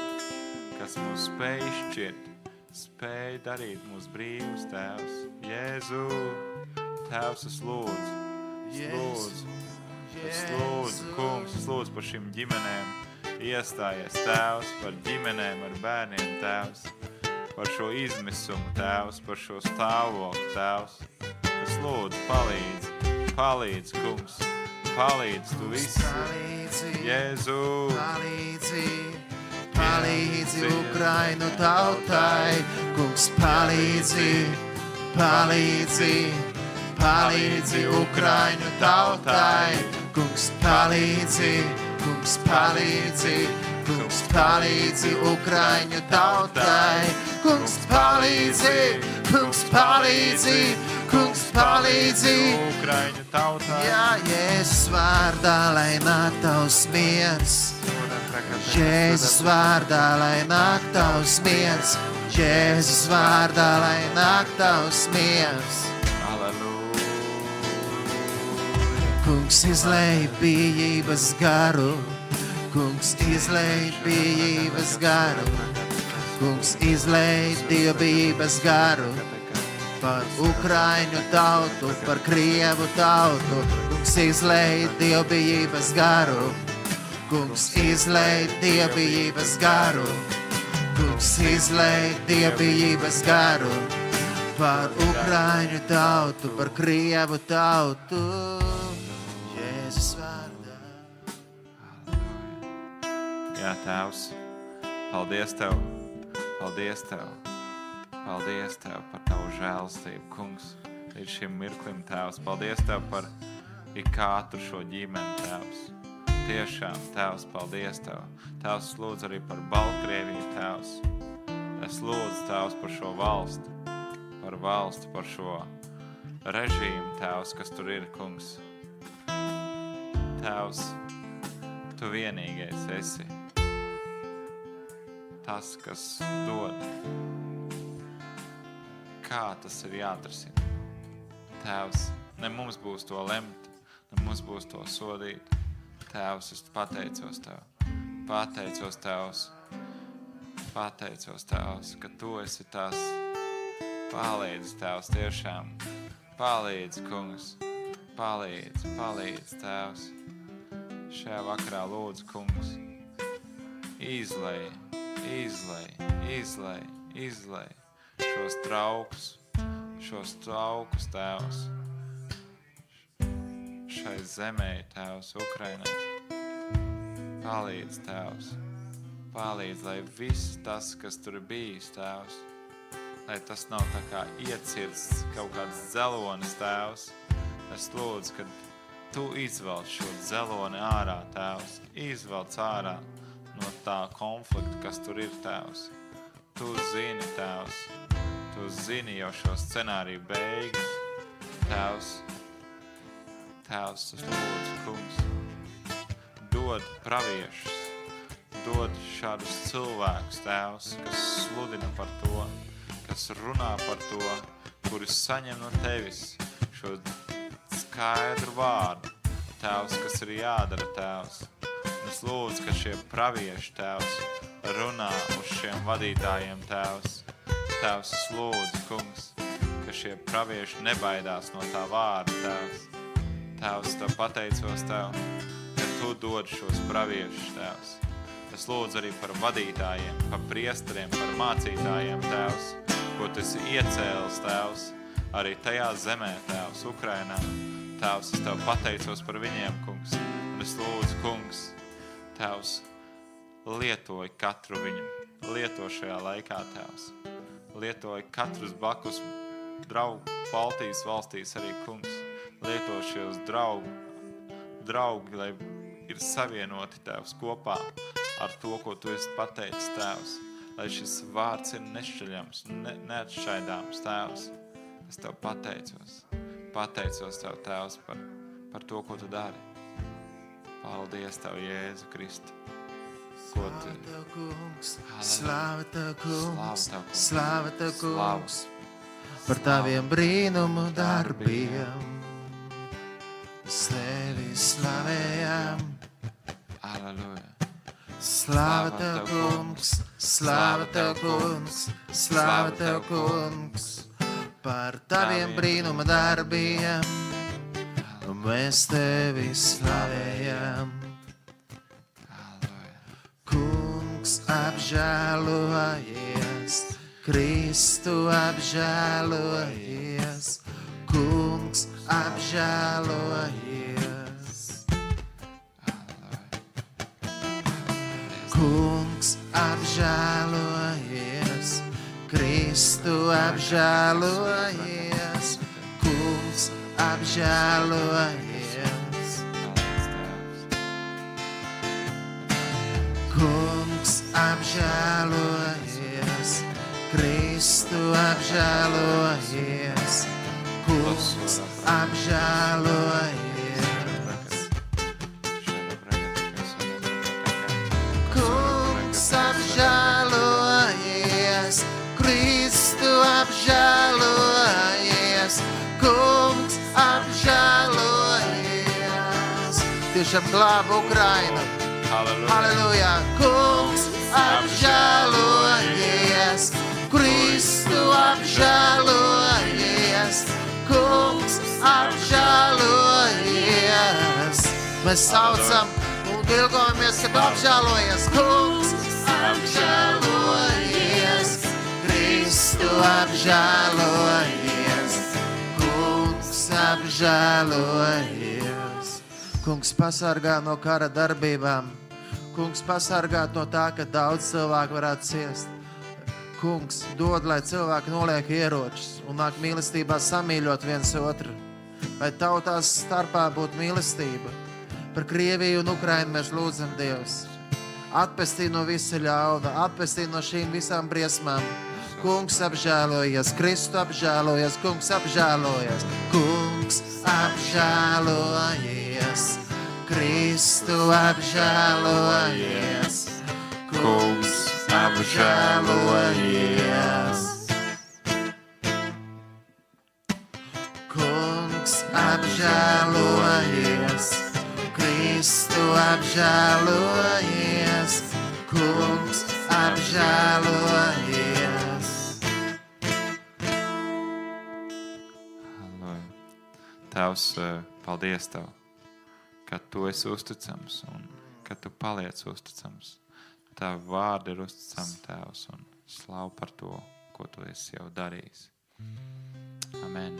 kas mūs spēj izšķirt, spēj darīt mūs brīvus, Tēvs. Jēzu, Tēvs, es lūdzu, es lūdzu, es lūdzu, kungs, es lūdzu par šīm ģimenēm, iestājies, Tēvs, par ģimenēm ar bērniem, Tēvs, par šo izmisumu, Tēvs, par šo stāvokli, Tēvs. Es lūdzu, palīdz, palīdz, kungs, palīdz tu visu. Palīdzi, Jēzu, palīdzi, palīdzi, Ukrainu tautai, kungs palīdzi, palīdzi, palīdzi Ukrainu tautai, kungs palīdzi, kungs palīdzi, kungs palīdzi Ukrainu tautai, kungs palīdzi, kungs palīdzi, kungs palīdzi. Ukraiņu tautā. Jā, Jēzus vārdā, lai nāk tavs miers. Jēzus vārdā, lai nāk tavs miers. Jēzus vārdā, lai nāk tavs miers. Kungs izlēja bijības garu. Kungs izlēja bijības garu. Kungs izlēja dievbijības garu. Par Ukraiņu tautu, par Krievu tautu. Kungs izlēja dievbijības garu. Kungs izlēja dievbijības garu. Kungs izlēja dievbijības garu. Par Ukraiņu tautu, par Krievu tautu. Jā, Tēvs, paldies Tev, paldies Tev, paldies Tev par Tavu žēlstību, Kungs, līdz šim mirklim, Tēvs. Paldies Tev par ik katru šo ģimeni, Tēvs. Tiešām, Tēvs, paldies Tev. Tēvs, lūdzu arī par Baltkrieviju, Tēvs. Es lūdzu, Tēvs, par šo valsti, par valsti, par šo režīmu, Tēvs, kas tur ir, Kungs. Tēvs, Tu vienīgais esi tas, kas dod. Kā tas ir jāatrisina? Tēvs, ne mums būs to lemt, ne mums būs to sodīt. Tēvs, es pateicos Tev, pateicos Tevs, pateicos Tevs, ka Tu esi tas. Palīdz Tevs tiešām, palīdz, kungs, palīdz, palīdz Tevs. Šajā vakarā lūdzu, kungs, izlai, izlai, izlai, izlai šos traukus, šos traukus, tēvs, šai zemē, tēvs, Ukrainai. Palīdz, tēvs, palīdz, lai viss tas, kas tur bijis, tēvs, lai tas nav tā kā iecirsts kaut kāds dzelonis, tēvs. Es lūdzu, ka Tu izvelc šo dzeloni ārā, tēvs, izvelc ārā no tā konflikta, kas tur ir, tēvs. Tu zini, tēvs, tu zini jau šo scenāriju beigas, tēvs, tēvs, es lūdzu, kungs, dod praviešus, dod šādus cilvēkus, tēvs, kas sludina par to, kas runā par to, kurus saņem no tevis šo skaidru vārdu, tēvs, kas ir jādara, tēvs. Es lūdzu, ka šie pravieši, tēvs, runā uz šiem vadītājiem, tēvs. Tēvs, es lūdzu, kungs, ka šie pravieši nebaidās no tā vārda, tēvs. Tēvs, tev pateicos, tev, ka tu dod šos praviešus, tēvs. Es lūdzu arī par vadītājiem, par priesteriem, par mācītājiem, tēvs, ko tu esi iecēlis, tēvs, arī tajā zemē, tēvs, Ukrainā. Tēvs, es tev pateicos par viņiem, kungs, un es lūdzu, kungs, tēvs, lietoju katru viņu, lieto šajā laikā, tēvs, lietoju katrus bakus draugu Baltijas valstīs arī, kungs, lieto šos draugu, draugi, lai ir savienoti, tēvs, kopā ar to, ko tu esi pateicis, tēvs, lai šis vārds ir nešķaļams, ne, neatšķaidāms, tēvs. Es tev pateicos, pateicos tev, tēvs, par, par to, ko tu dari. Paldies tev, Jēzu Kristu. Slāva tev, kungs, slāva tev, kungs, par taviem brīnumu darbiem. Mēs tevi slavējam, Aleluja. slāva tev, kungs, slāva tev, kungs, slāva tev, kungs, par taviem brīnumu darbiem. Un mēs tevi slavējam. Kungs apžēlojies, Kristu apžēlojies, Kungs apžēlojies, Kungs apžēlojies, Kristu apžēlojies, apžēlojies, Kungs apžēlojies, Kristu apžēlojies, Kungs apžēlojies. Kungs apžēlojies, Kristu apžēlojies, Kungs apžēlojies. Tiešām glāb Ukrainu, Halleluja, Kungs apžēlojies, Kristu apžēlojies, Kungs apžēlojies. Mēs saucam un ilgojamies, ka tu apžēlojies, Kungs apžēlojies, Kristu apžēlojies, apžēlojies. Kungs pasargā no kara darbībām. Kungs pasargā no tā, ka daudz cilvēku varētu ciest. Kungs dod, lai cilvēki noliek ieročus un nāk mīlestībā samīļot viens otru. Lai tautās starpā būtu mīlestība. Par Krieviju un Ukrainu mēs lūdzam Dievs. Atpestī no visa ļauna, atpestī no šīm visām briesmām. Kungs apžēlojies, Kristu apžēlojies, Kungs apžēlojies, Kungs apžēlojies, Kristu apžēlojies, Kungs apžēlojies. Kungs apžēlojies, Kristu apžēlojies, Kungs apžēlojies. Tēvs, eh, paldies Tev, ka Tu esi uzticams un ka Tu paliec uzticams. Tavi vārdi ir uzticami Tēvs un slavu par to, ko Tu esi jau darījis. Amen.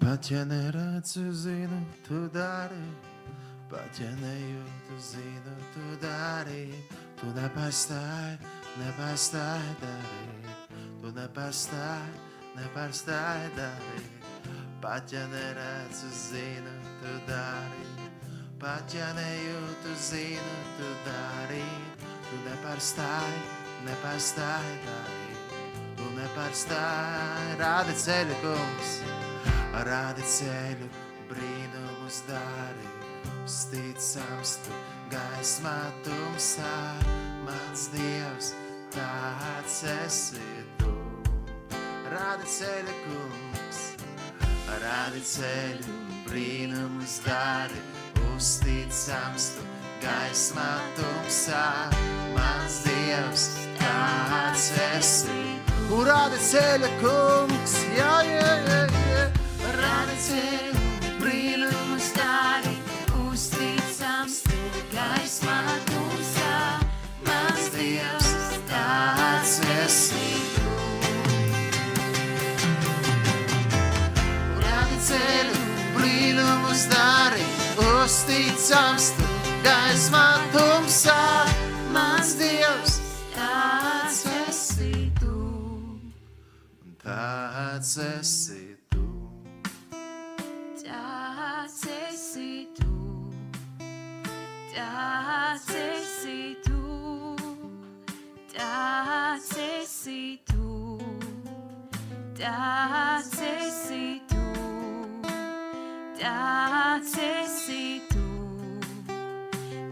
Pat ja neredzu, zinu, tu dari. Pat ja nejūtu, zinu, tu dari. Tu nepastāji, nepastāji darīt. Tu nepastāji, nepastāji darīt. Pat ja neredzu, zinu, tu dari. Pat ja nejūtu, zinu, tu dari. Tu nepastāji, nepastāji darīt. Tu nepastāji, rādi ceļu, kungs rādi ceļu, brīnumus dari, uzticams tu gaismā tumsā, mans Dievs, tāds esi tu. Rādi ceļu, kungs, rādi ceļu, brīnumus dari, uzticams tu gaismā tumsā, mans Dievs, tāds esi. Un rādi ceļu, kungs, jā, jā, jā, jā. Rādi ceļu, brīnumus dari, dari, uzticams tu gaismā tumsā, mans Dievs, Tāds esi tu. un tāds esi tu. Tāds esi tu. Tāds esi tu. Tāds esi tu. Tāds esi tu. Tāds esi tu.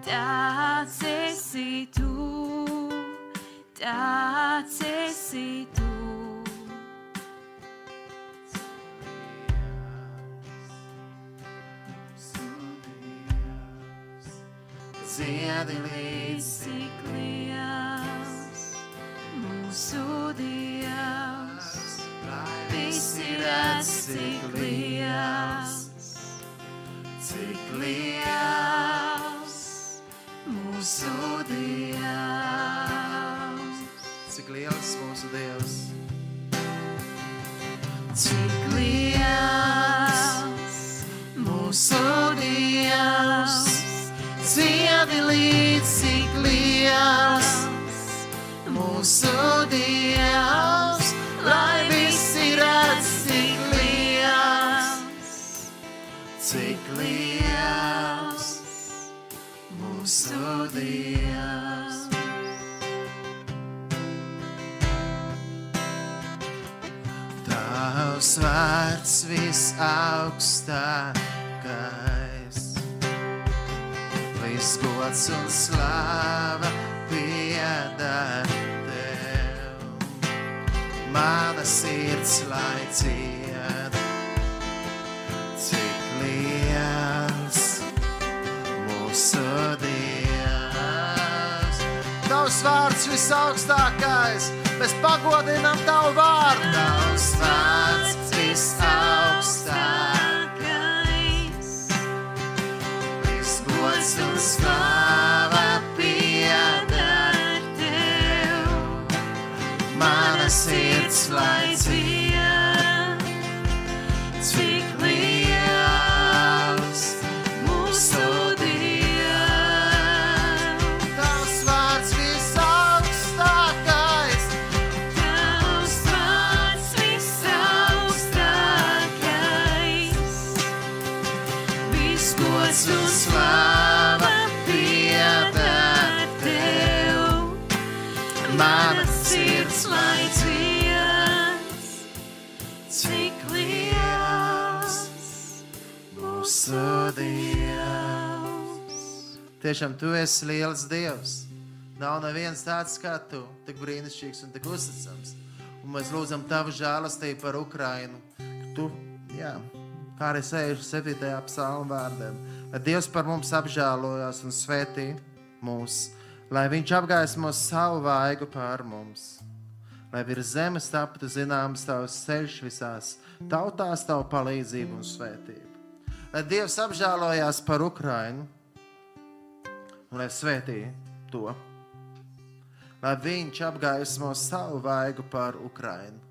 Tāds esi tu. Tāds esi tu. Dziedi līdz Cik liels mūsu Dievs, visi redz, cik liels, cik liels mūsu Dievs, cik liels mūsu Dievs. cik liels mūsu Dievs, ciedi līdz cik liels. Mūsu Dievs, lai visi redz cik liels, cik liels mūsu Dievs. Tavs vārds visaugstākais, viss gods un slāva pieder tev. Mana sirds lai cied, cik liels mūsu Dievs. Tavs vārds visaugstākais, mēs pagodinām Tavu vārdu. Tavs vārds tu esi liels Dievs. Nav neviens tāds kā tu, tik brīnišķīgs un tik uzticams. Un mēs lūdzam tavu žēlastību par Ukrainu. ka Tu, jā, kā arī 67. psalmu vārdiem, lai Dievs par mums apžēlojās un svētī mūs, lai Viņš apgaismo savu vaigu pār mums. Lai virs zemes taptu zināms tavs ceļš visās tautās, tavu palīdzību un svētību. Lai Dievs apžēlojās par Ukrainu un lai svētī to. Lai Viņš apgaismo savu vaigu par Ukrainu.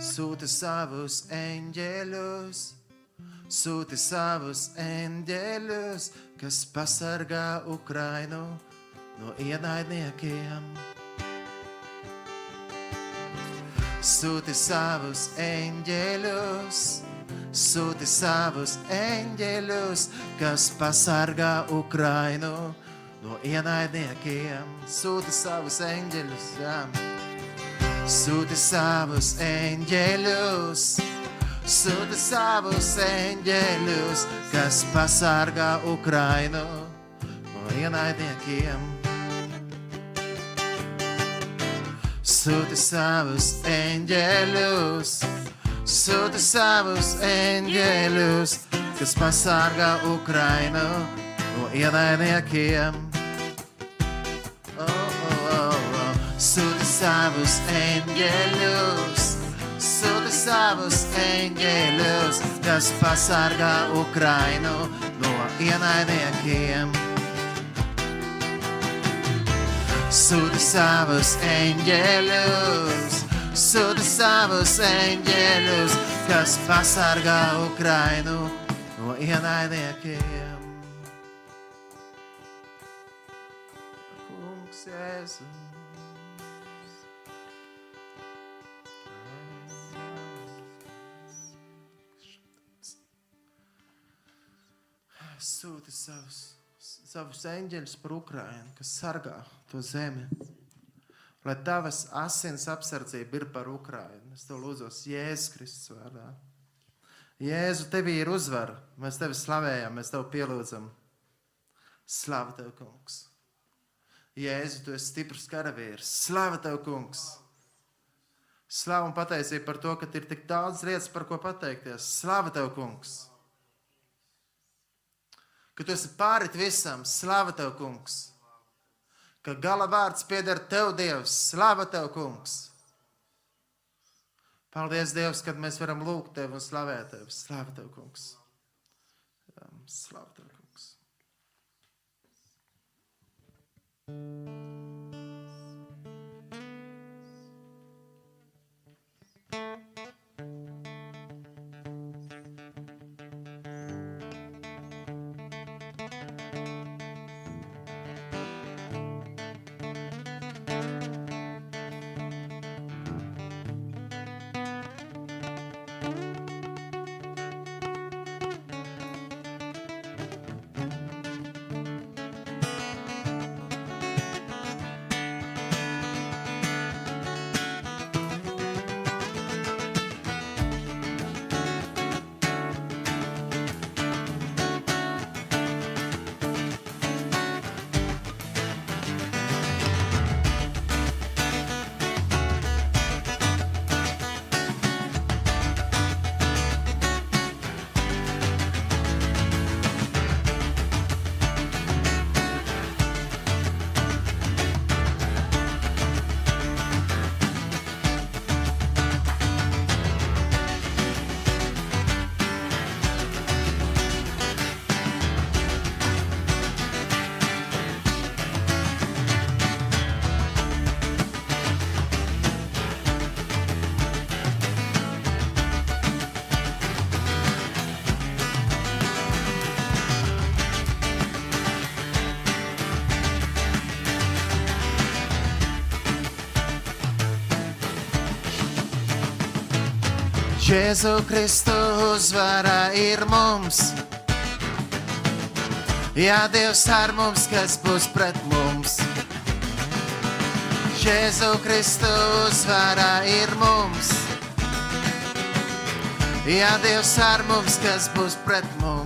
Sūti savus eņģeļus, sūti savus eņģeļus, kas pasargā Ukrainu no ienaidniekiem. Sūti savus eņģeļus, sūti savus eņģeļus, kas pasargā Ukrainu no ienaidniekiem. Sūti savus eņģeļus, jā. Sūti savus eņģeļus, sūti savus eņģeļus, kas pasargā Ukrainu no ienaidniekiem. Sūti savus eņģeļus, sūti savus eņģeļus, kas pasargā Ukrainu no ienaidniekiem. Oh, oh, oh, oh. Sūti savus eņģeļus, sūti savus eņģeļus, kas pasargā Ukrainu no ienaidniekiem. Sūti savus eņģeļus, sūti savus eņģeļus, kas pasargā Ukrainu no ienaidniekiem. Kungs, Jēzus. Sūti savus, savus eņģeļus par Ukrajinu, kas sargā to zemi. Lai tavas asins apsardzība ir par Ukrajinu. Es tev lūdzu, Jēzus Kristus vārdā. Jēzu, tev ir uzvara. Mēs tevi slavējam, mēs tev pielūdzam. Slava tev, kungs! Jēzu, tu esi stiprs karavīrs. Slava tev, kungs! Slava un pateicība par to, ka ir tik daudz lietas, par ko pateikties. Slava tev, kungs! Ka tu esi pārit visam. Slava tev, kungs! Ka gala vārds pieder tev, Dievs. Slava tev, kungs! Paldies, Dievs, kad mēs varam lūgt tevi un slavēt tevi. Slava tev, kungs! Jā, Slava tev, kungs! Jēzu Kristu uzvara ir mums. Jā, Dievs ar mums, kas būs pret mums. Jēzu Kristu uzvara ir mums. Jā, Dievs ar mums, kas būs pret mums.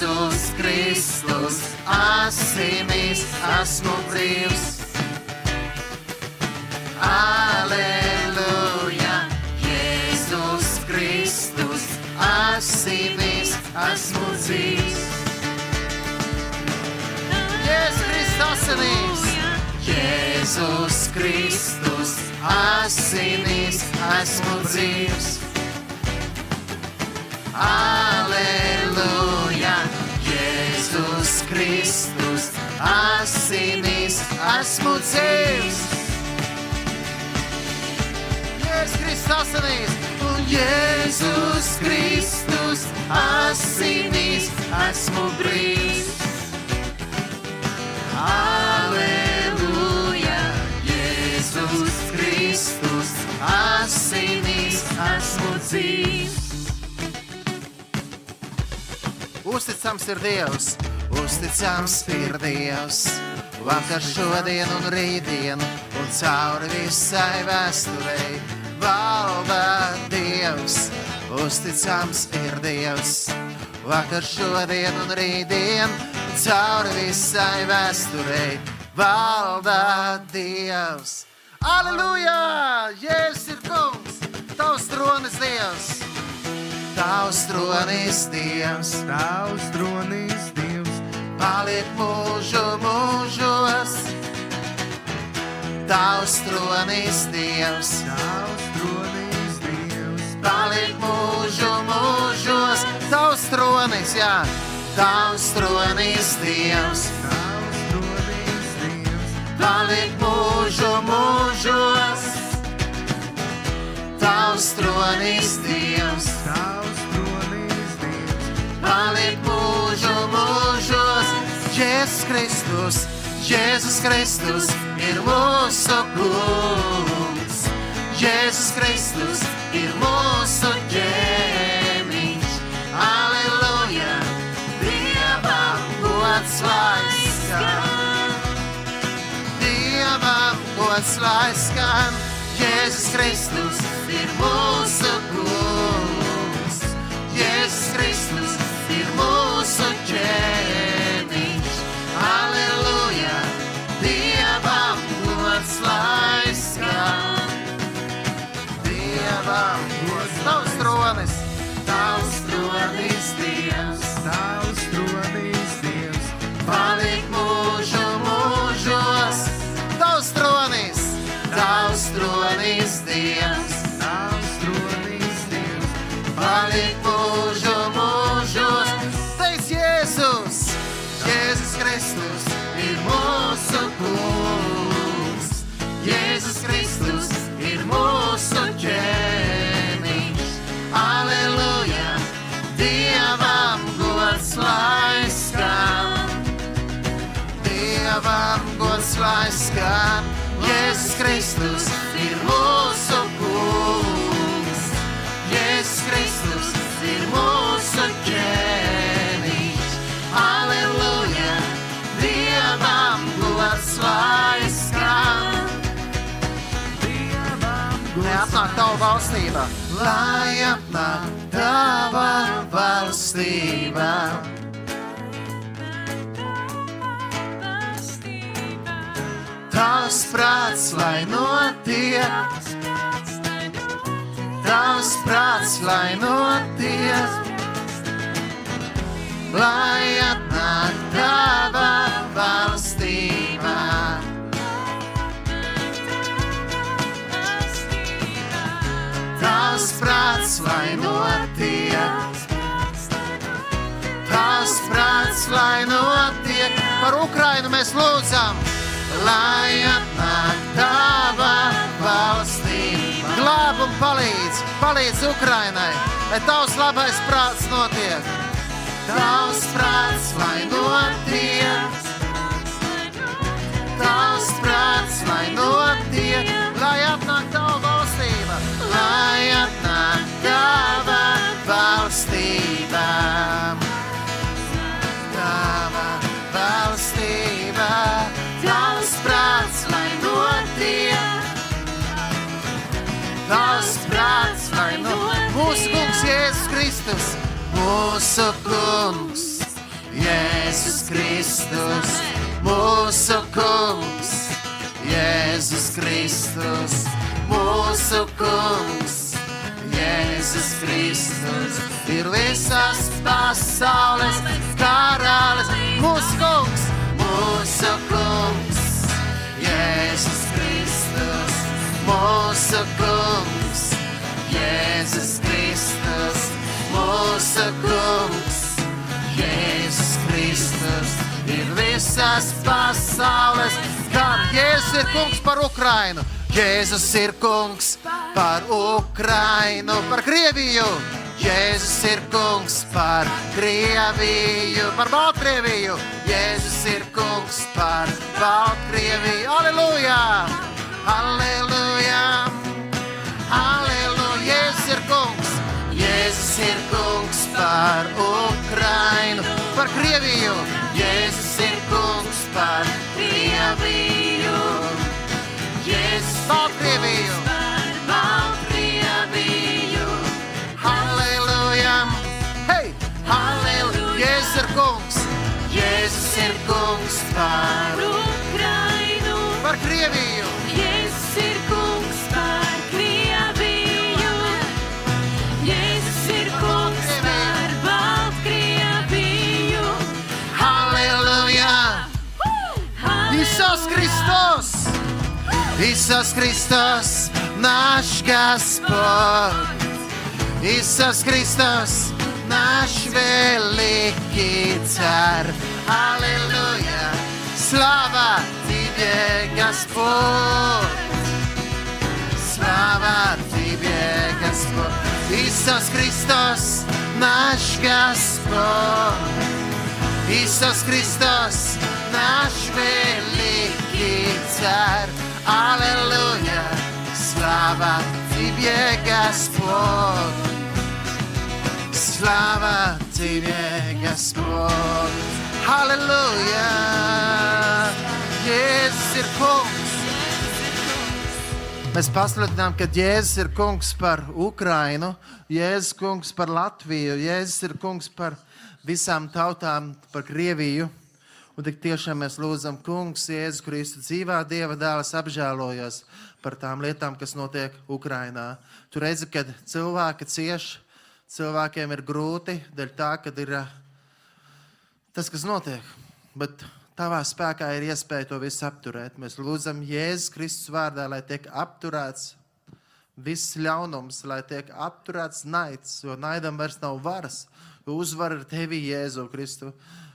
Jēzus Kristus asinīs, esmu brīvs! Aleluja! Jēzus Kristus asinīs, esmu dzīvs! Jēzus Kristus asinīs! Jēzus Kristus asinīs, esmu dzīvs! Aleluja! Kristus asinīs, esmu dzīvs! Jēzus Kristus asinīs, un Jēzus Kristus asinīs, esmu brīvs! Aleluja! Jēzus Kristus asinīs, esmu dzīvs! Uzticams ir Dievs, uzticams ir Dievs. Vakar, šodien un rītdien, un cauri visai vēsturei valda Dievs. Uzticams ir Dievs. Vakar, šodien un rītdien, cauri visai vēsturei valda Dievs. Aleluja! Jēzus ir kungs, tavs tronis Dievs! Tavs tronis Dievs! Tavs tronis Dievs, paliek mūžu mūžos. Tavs tronis Dievs, Tavs tronis Dievs, paliek mūžu mūžos. Tavs tronis, jā, tavs tronis Dievs, Tavs tronis Dievs, paliek mūžu mūžos. Tavs tronis Dievs, Tavs tronis Dievs, paliek mūžu mūžos. Jēzus Kristus, Jēzus Kristus ir mūsu kungs. Jēzus Kristus ir mūsu ķēniņš. Aleluja! Dievam gods lai skan. Dievam gods lai skan. Jēzus Kristus ir mūsu kungs. Jēzus Kristus lai skan. Jēzus Kristus ir mūsu kungs. Jēzus Kristus ir mūsu ķēniņš. Aleluja! Dievam gods lai skan. Lai atnāk tava valstība, lai atnāk tava valstība. Tavs prāts, lai notiek, tavs prāts, lai notiek, lai atnāk tava valstība. Tavs prāts, lai notiek, tavs prāts, lai notiek. Par Ukrainu mēs lūdzam, lai atnāk tava valstība. Glāb un palīdz, palīdz Ukrainai, lai tavs labais prāts notiek. Tavs prāts, lai notiek, tavs prāts, lai notiek, lai atnāk tava valstība, lai atnāk tava valstība. Tavs prāts, lai notiek. Mūsu kungs Jēzus Kristus, mūsu kungs, Jēzus Kristus, mūsu kungs, Jēzus Kristus, mūsu kungs, Jēzus Kristus, ir visas pasaules karalis, mūsu kungs, mūsu kungs, Jēzus Kristus, mūsu kungs, Jēzus Kristus, mūsu kungs, Jēzus Kristus, ir visas pasaules, kā Jēzus ir kungs par Ukrainu. Jēzus ir kungs par Ukrainu, par Krieviju. Jēzus ir kungs par Krieviju, par Baltkrieviju. Jēzus ir kungs par Baltkrieviju. Aleluja! Aleluja! Aleluja! Jēzus ir kungs! Jēzus ir kungs par Ukrainu, par Krieviju. Jēzus ir kungs par Krieviju. Jēzus Baltkrieviju. Halleluja! Hei! Halleluja! Jēzus ir kungs! Jēzus ir kungs par, par Isas Cristos, naš Gospod. Isus Hristos, naš veliki car. Aleluja, slava Tibie, Gospod. Slava Tibie, Gospod. Isus Hristos, naš Gospod. Isus Hristos, naš veliki car. Aleluja, sława Tybie, Gospod. Sława Tybie, Gospod. Halleluja, Jēzus ir kungs. Mēs pasludinām, ka Jēzus ir kungs par Ukrainu, Jēzus kungs par Latviju, Jēzus ir kungs par visām tautām, par Krieviju. Un tik tiešām mēs lūdzam, kungs, Jēzus Kristus dzīvā Dieva dēls apžēlojas par tām lietām, kas notiek Ukrainā. Tu redzi, ka cilvēki cieš, cilvēkiem ir grūti dēļ tā, ka ir ā, tas, kas notiek. Bet tavā spēkā ir iespēja to visu apturēt. Mēs lūdzam Jēzus Kristus vārdā, lai tiek apturēts viss ļaunums, lai tiek apturēts naids, jo naidam vairs nav varas. Jo uzvara ir tevi, Jēzu Kristu.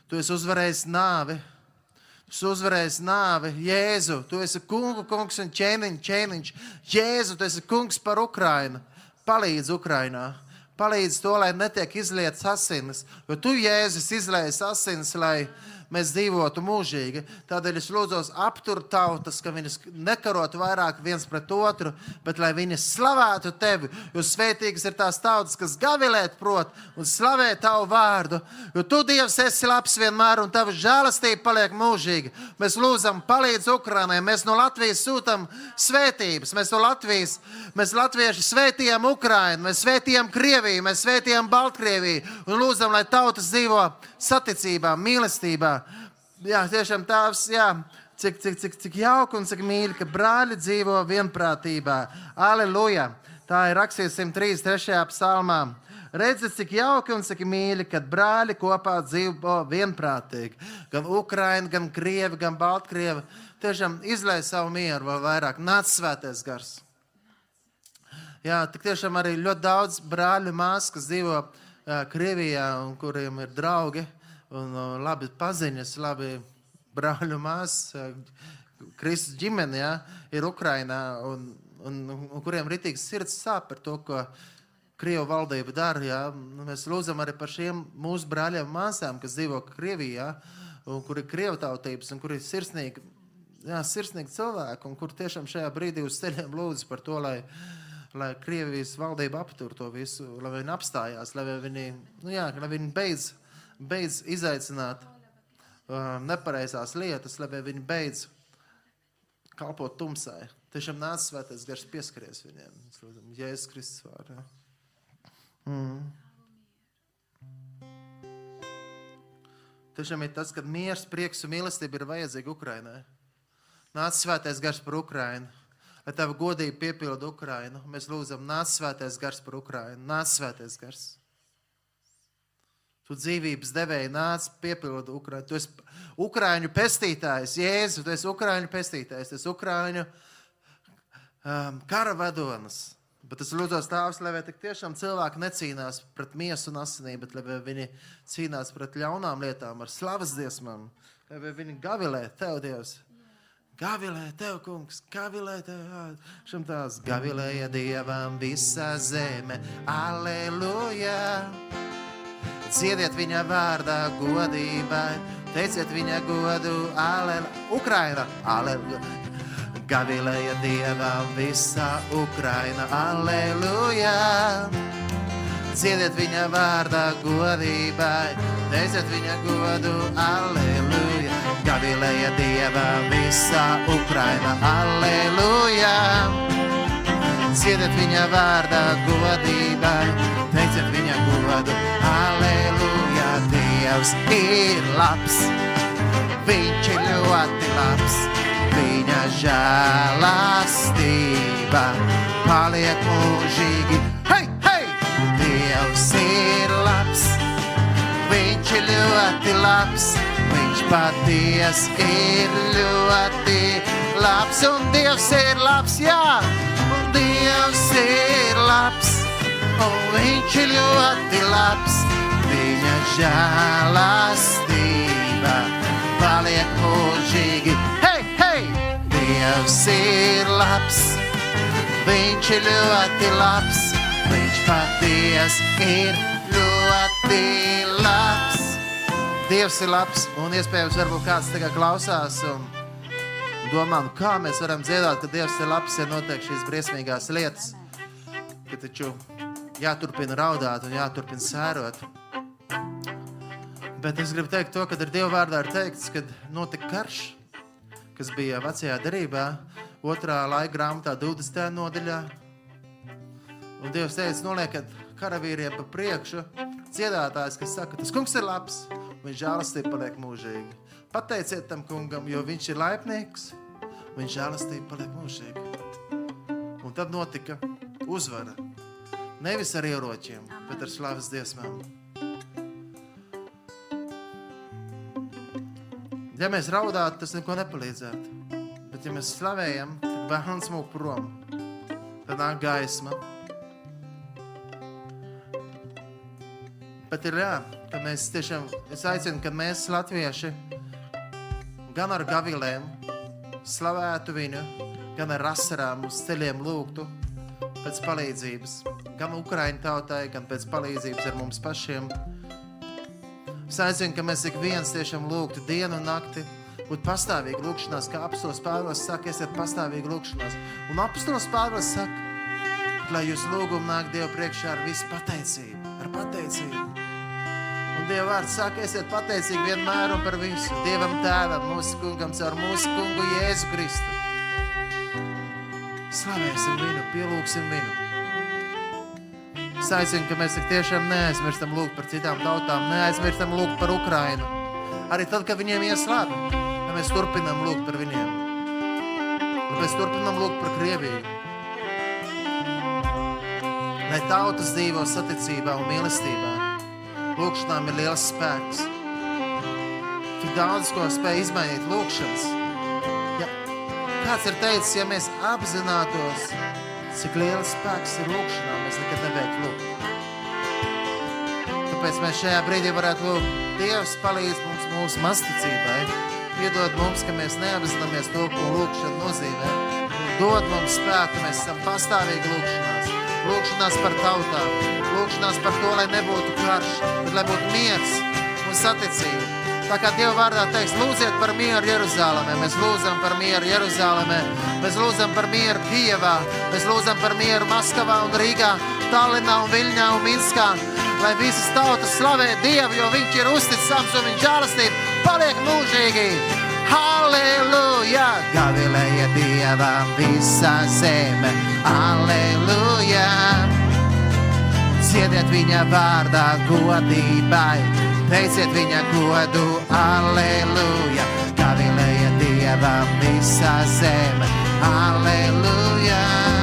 Tu esi uzvarējis nāvi. Tu esi uzvarējis nāvi, Jēzu. Tu esi kungu, kungs un ķēniņš, ķēniņš. Jēzu, tu esi kungs par Ukrainu. Palīdz Ukrainā. Palīdz to, lai netiek izlietas asinis. Jo tu, Jēzus, izlaiž asinis, lai mēs dzīvotu mūžīgi. Tādēļ es lūdzu, aptur tautas, ka viņas nekarotu vairāk viens pret otru, bet lai viņas slavētu tevi. Jo svētīgas ir tās tautas, kas gavilēt prot un slavē tavu vārdu. Jo tu, Dievs, esi labs vienmēr un tava žēlastība paliek mūžīga. Mēs lūdzam, palīdz Ukrainai. Mēs no Latvijas sūtam svētības. Mēs no Latvijas, mēs latvieši svētījām Ukrainu, mēs svētījām Krieviju, mēs svētījām Baltkrieviju un lūdzam, lai tautas dzīvo saticībā, mīlestībā. Jā, tiešām tās, jā, cik, cik, cik, cik jauki un cik mīļi, ka brāļi dzīvo vienprātībā. Aleluja! Tā ir rakstīts 133. psalmā. Redziet, cik jauki un cik mīļi, kad brāļi kopā dzīvo vienprātīgi. Gan Ukraiņa, gan Krievi, gan Baltkrievi. Tiešām izlaiž savu mieru vēl vairāk. Nāc svētais gars. Jā, tik tiešām arī ļoti daudz brāļu māsu, kas dzīvo Krievijā un kuriem ir draugi un labi paziņas, labi brāļu māsas, Kristus ģimene, jā, ir Ukrainā un, un, un kuriem ritīgs sirds sāp par to, ko Krievu valdība dara. Jā. Mēs lūdzam arī par šiem mūsu brāļiem un māsām, kas dzīvo Krievijā un kur ir Krievu tautības un kur ir sirsnīgi, jā, sirsnīgi cilvēki un kur tiešām šajā brīdī uz ceļiem lūdz par to, lai lai Krievijas valdība aptur to visu, lai viņi apstājās, lai viņi, nu jā, lai viņi beidz, beidz izaicināt uh, nepareizās lietas, lai viņi beidz kalpot tumsai. Tiešām nāca svētais gars pieskaries viņiem. Jēzus Kristus vārdā. Mm. Tiešām ir tas, ka miers, prieks un mīlestība ir vajadzīga Ukrainai. Nāca svētais gars par Ukrainu lai tava godība piepilda Ukrainu. Mēs lūdzam, nāc svētais gars par Ukrainu, nāc svētais gars. Tu dzīvības devēji nāc, piepildi Ukrainu. Tu esi Ukrāņu pestītājs, Jēzu, tu esi Ukrāņu pestītājs, tu esi Ukrāņu um, kara vadonis. Bet es lūdzu, Tēvs, lai tik tiešām cilvēki necīnās pret miesu un asinīm, bet lai viņi cīnās pret ļaunām lietām, ar slavas dziesmām, lai viņi gavilē Tev, Dievs. Gavilē tev, kungs, gavilē tev, šim tās gavilēja dievam visa zeme. Aleluja! Ciediet viņa vārdā godībai, teiciet viņa godu, aleluja! Ukraina, aleluja! Gavilēja dievam visa Ukraina, aleluja! Ciediet viņa vārdā godībai, teiciet viņa godu, aleluja! Gavilēja dieva visa Ukraina, aleluja! Ciediet viņa vārdā godībai, teiciet viņa godu, aleluja! Dievs ir labs, viņš ir ļoti labs, viņa žēlastība paliek mūžīgi. Hei, hei! Dievs ir labs, viņš ir ļoti labs, viņš paties ir ļoti labs, un Dievs ir labs, jā, un Dievs ir labs, un viņš ir ļoti labs, viņa žēlastība paliek mūžīgi. Hei, hei! Dievs ir labs, viņš ir ļoti labs, viņš paties ir ļoti labs. Dievs ir labs, un iespējams, varbūt kāds tagad klausās un domā, nu kā mēs varam dziedāt, ka Dievs ir labs, ja notiek šīs briesmīgās lietas. Ka taču jāturpina raudāt un jāturpina sērot. Bet es gribu teikt to, ka ar Dieva vārdā ir teikts, ka notika karš, kas bija vecajā derībā, otrā laika grāmatā, 20. nodaļā. Un Dievs teica, noliekat karavīriem pa priekšu, dziedātājs, kas saka, tas kungs ir labs, viņš žēlastība paliek mūžīgi. Pateiciet tam kungam, jo viņš ir laipnīgs, viņš žēlastība paliek mūžīgi. Un tad notika uzvara. Nevis ar ieročiem, bet ar slavas dziesmām. Ja mēs raudātu, tas neko nepalīdzētu. Bet, ja mēs slavējam, tad bērns mūk prom. Tad nāk gaisma. Bet ir jā, ka mēs tiešām, es aicinu, ka mēs latvieši gan ar gavilēm slavētu viņu, gan ar asarām uz ceļiem lūgtu pēc palīdzības. Gan Ukraiņu tautai, gan pēc palīdzības ar mums pašiem. Es aicinu, ka mēs ik viens tiešām lūgtu dienu un nakti, būt pastāvīgi lūgšanās, kā apstos pārvos saka, esiet pastāvīgi lūgšanās. Un apstos pārvos saka, lai jūs lūgumu nāk Dievu priekšā ar visu pateicību, pateicību. Un Dieva vārds saka, esiet pateicīgi vienmēr un par visu. Dievam tēvam, mūsu kungam, caur mūsu kungu Jēzu Kristu. Slavēsim viņu, pielūgsim viņu. Es aicinu, ka mēs tiešām neaizmirstam lūgt par citām tautām, neaizmirstam lūgt par Ukrainu. Arī tad, kad viņiem ies labi, mēs turpinām lūgt par viņiem. Mēs turpinām lūgt par Krieviju. Lai tautas dzīvo saticībā un mīlestībā. Lūkšanām ir liels spēks. Tik daudz, ko spēj izmainīt lūkšanas. Ja kāds ir teicis, ja mēs apzinātos, cik liels spēks ir lūkšanā, mēs nekad nebeigtu lūgt. Tāpēc mēs šajā brīdī varētu lūgt, Dievs palīdz mums mūsu masticībai. Piedod mums, ka mēs neapzināmies to, ko lūkšana nozīmē. Dod mums spēku, mēs esam pastāvīgi lūkšanās. Lūkšanās par tautām, lūkšanās par to, lai nebūtu karš, bet lai būtu miers un saticība. Tā kā Dieva vārdā teiks, lūdziet par mieru Jeruzālēmē. Mēs lūdzam par mieru Jeruzālēmē. Mēs lūdzam par mieru Kijevā. Mēs lūdzam par mieru Maskavā un Rīgā, Tallinā un Viļņā un Minskā. Lai visas tautas slavē Dievu, jo Viņš ir uzticams un Viņš žēlastība paliek mūžīgi. Halleluja! Gavilēja Dievam visā zeme. Halleluja! Ciediet viņa vārdā godībai, teiciet viņa godu, aleluja. Gavilēja Dievam visā zeme, aleluja.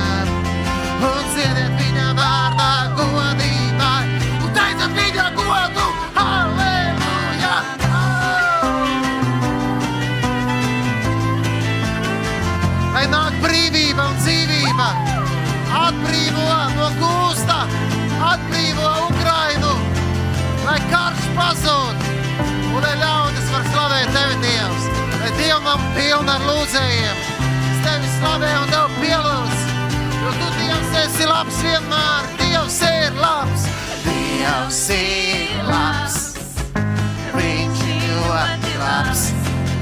Lai karš pazūd un lai ļaudis var slavēt tevi, Dievs. Lai Dievam pilna ar lūdzējiem, es tevi slavē un tev pielūdz, jo tu Dievs esi labs vienmēr, Dievs ir labs. Dievs ir labs, viņš ir ļoti labs,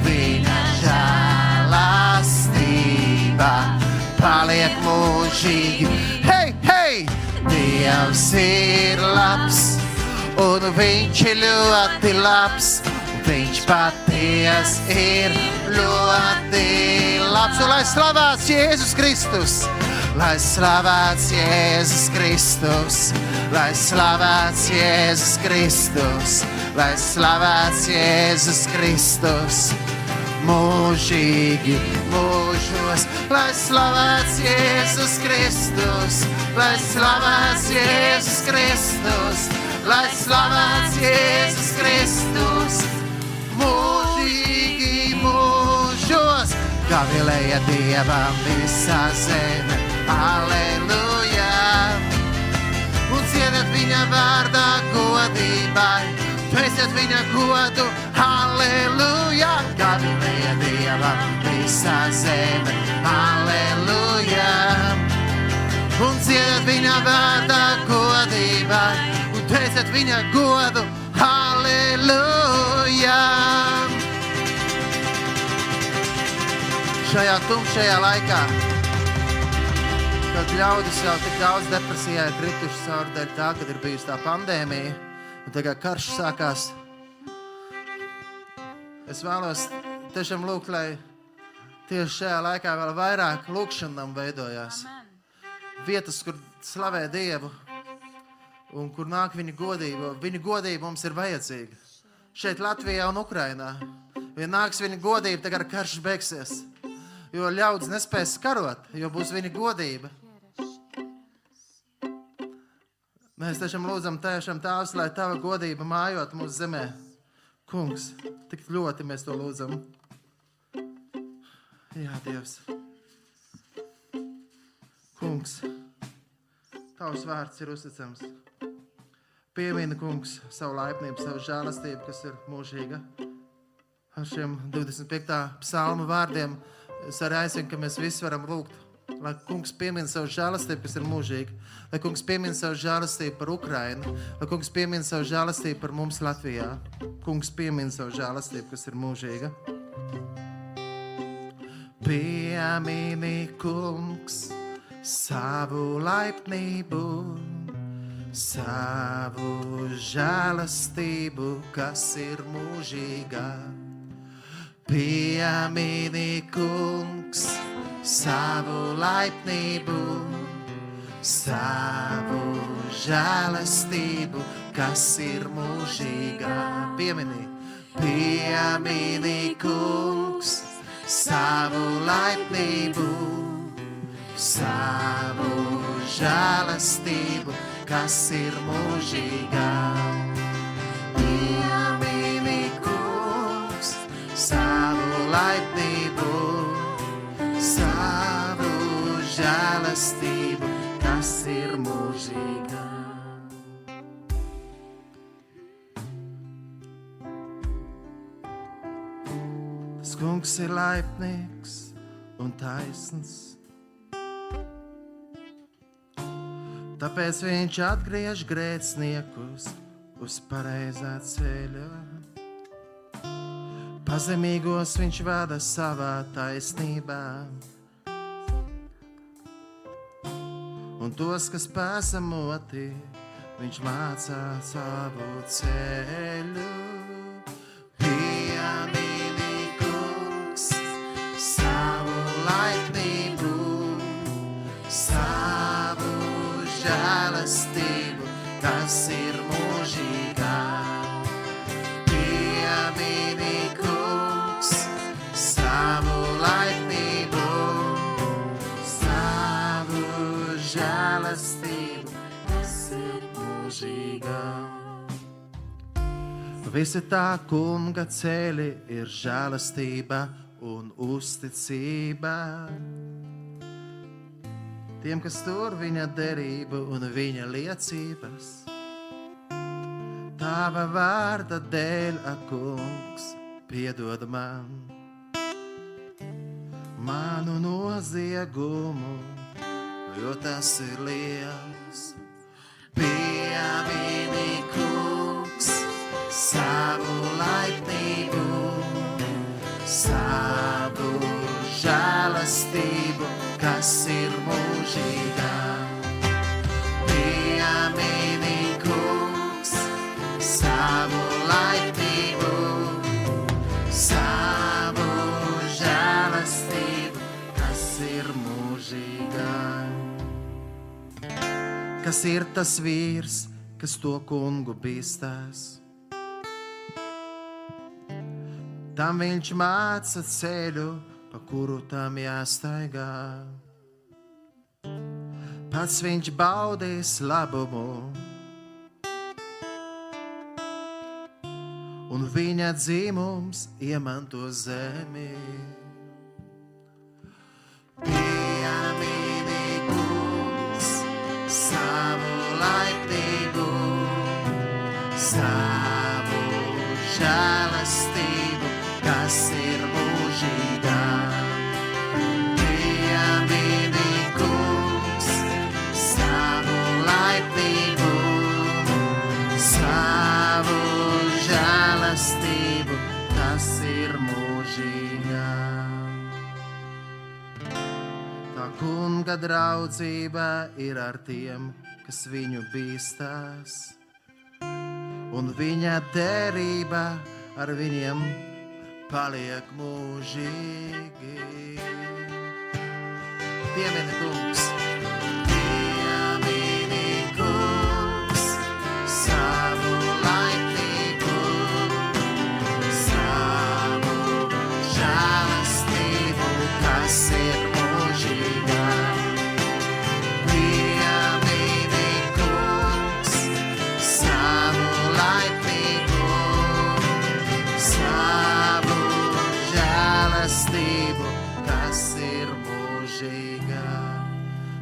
viņa žēlastība paliek mūžīgi. Hei, hei! Dievs ir labs, un viņš ir ļoti labs. Viņš paties ir ļoti labs. Un lai slavēts Jēzus Kristus, lai slavēts Jēzus Kristus, lai slavēts Jēzus Kristus, lai slavēts Jēzus Kristus mūžīgi mūžos, lai slavēts Jēzus Kristus, lai slavēts Jēzus Kristus, lai slavēts Jēzus Kristus, mūžīgi mūžos, gavilēja Dievam visā zeme, aleluja! Un ciediet viņa vārdā godībai, Pēciet viņa godu, halleluja! Gavilēja Dievam visā zeme, halleluja! Un ciet viņa vārdā godībā, teiciet viņa godu, halleluja! Šajā tumšajā laikā, kad ļaudis jau tik daudz depresijā ir krituši cauri dēļ tā, kad ir bijusi tā pandēmija, un tagad karš sākās, es vēlos tiešām lūgt, lai tieši šajā laikā vēl vairāk lūkšanām veidojās. Vietas, kur slavē Dievu un kur nāk viņa godība. Viņa godība mums ir vajadzīga. Šeit, Latvijā un Ukrajinā. Ja nāks viņa godība, tad karš beigsies. Jo ļaudis nespēs karot, jo būs viņa godība. Mēs tiešām lūdzam, tiešām Tēvs, lai Tava godība mājot mūsu zemē. Kungs, tik ļoti mēs to lūdzam. Jā, Dievs. Kungs, Tavs vārds ir uzticams. Piemini, Kungs, savu laipnību, savu žēlastību, kas ir mūžīga. Ar šiem 25. psalmu vārdiem es arī aicinu, ka mēs visi varam lūgt. Lai Kungs piemina savu žēlastību, kas ir mūžīga. Lai Kungs piemina savu žēlastību par Ukrajinu. Lai Kungs piemina savu žēlastību par mums Latvijā. Kungs piemina savu žēlastību, kas ir mūžīga. Piemini, Kungs, savu laipnību, savu žēlastību, kas ir mūžīga. Piemini, kungs, savu laipnību, savu žēlastību, kas ir mūžīga. Piemini, piemini, kungs, savu laipnību, savu žēlastību, kas ir mūžīga. Piemini, kungs, savu laipnību, savu žēlastību, kas ir mūžīga. Tas kungs ir laipnīgs un taisns. Tāpēc viņš atgriež grēciniekus uz pareizā ceļa. Pazemīgos viņš vada savā taisnībā. Un tos, kas pēsamoti, viņš mācā savu ceļu. Mūžīgā. Visi tā kunga ceļi ir žēlastība un uzticība. Tiem, kas tur viņa derību un viņa liecības. Tava vārda dēļ, ak, kungs, piedod man manu noziegumu, jo tas ir liels. Savu žēlastību, kas ir mūžīgā. Kas ir tas vīrs, kas to kungu bīstās? Tam viņš māca ceļu, pa kuru tam jāstaigā. Pats viņš baudīs labumu, un viņa dzīvums iemanto zemi. Piemini, savu laiptību, savu žēlastību, kas ir mūžīgā. Dievini kungs, savu laiptību, savu žēlastību, kas ir mūžīgā kunga draudzība ir ar tiem, kas viņu bīstās, un viņa derība ar viņiem paliek mūžīgi. Piemini, kungs!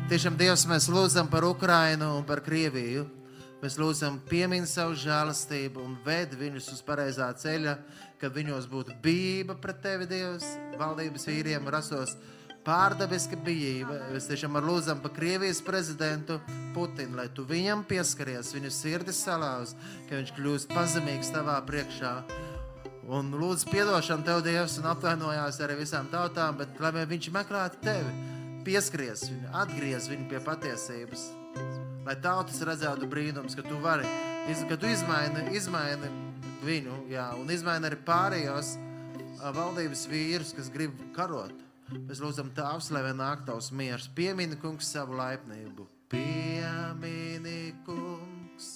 Tiešām Dievs, mēs lūdzam par Ukrainu un par Krieviju. Mēs lūdzam, piemini savu žēlastību un ved viņus uz pareizā ceļa, kad viņos būtu bijība pret tevi, Dievs, valdības vīriem, rasos pārdabiska bijība. Mēs tiešām ar lūdzam par Krievijas prezidentu Putinu, lai tu viņam pieskaries, viņu sirdis salauz, ka viņš kļūst pazemīgs tavā priekšā. Un lūdzu, atdošanu tev, Dievs, un atvainojās arī visām tautām, bet lai viņš meklētu tevi, pieskaries viņu, atgriez viņu pie patiesības. Lai tautas redzētu brīnums, ka tu vari, ka tu izmaini, izmaini viņu, jā, un izmaini arī pārējos valdības vīrus, kas grib karot. Mēs lūdzam Tēvs, lai vien nāk tavs miers. Piemini, kungs, savu laipnību. Piemini, kungs,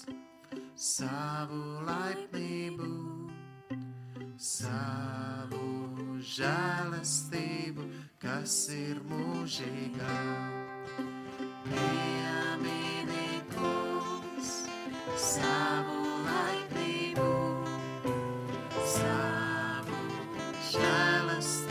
savu laipnību savu žēlastību, kas ir mūžīga. Piemini, kungs, savu laipnību, savu žēlastību,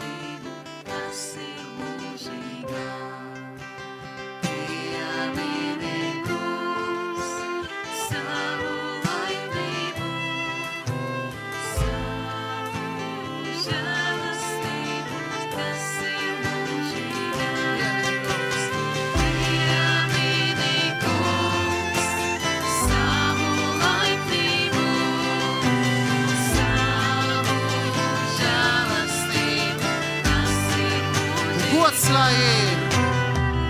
ir,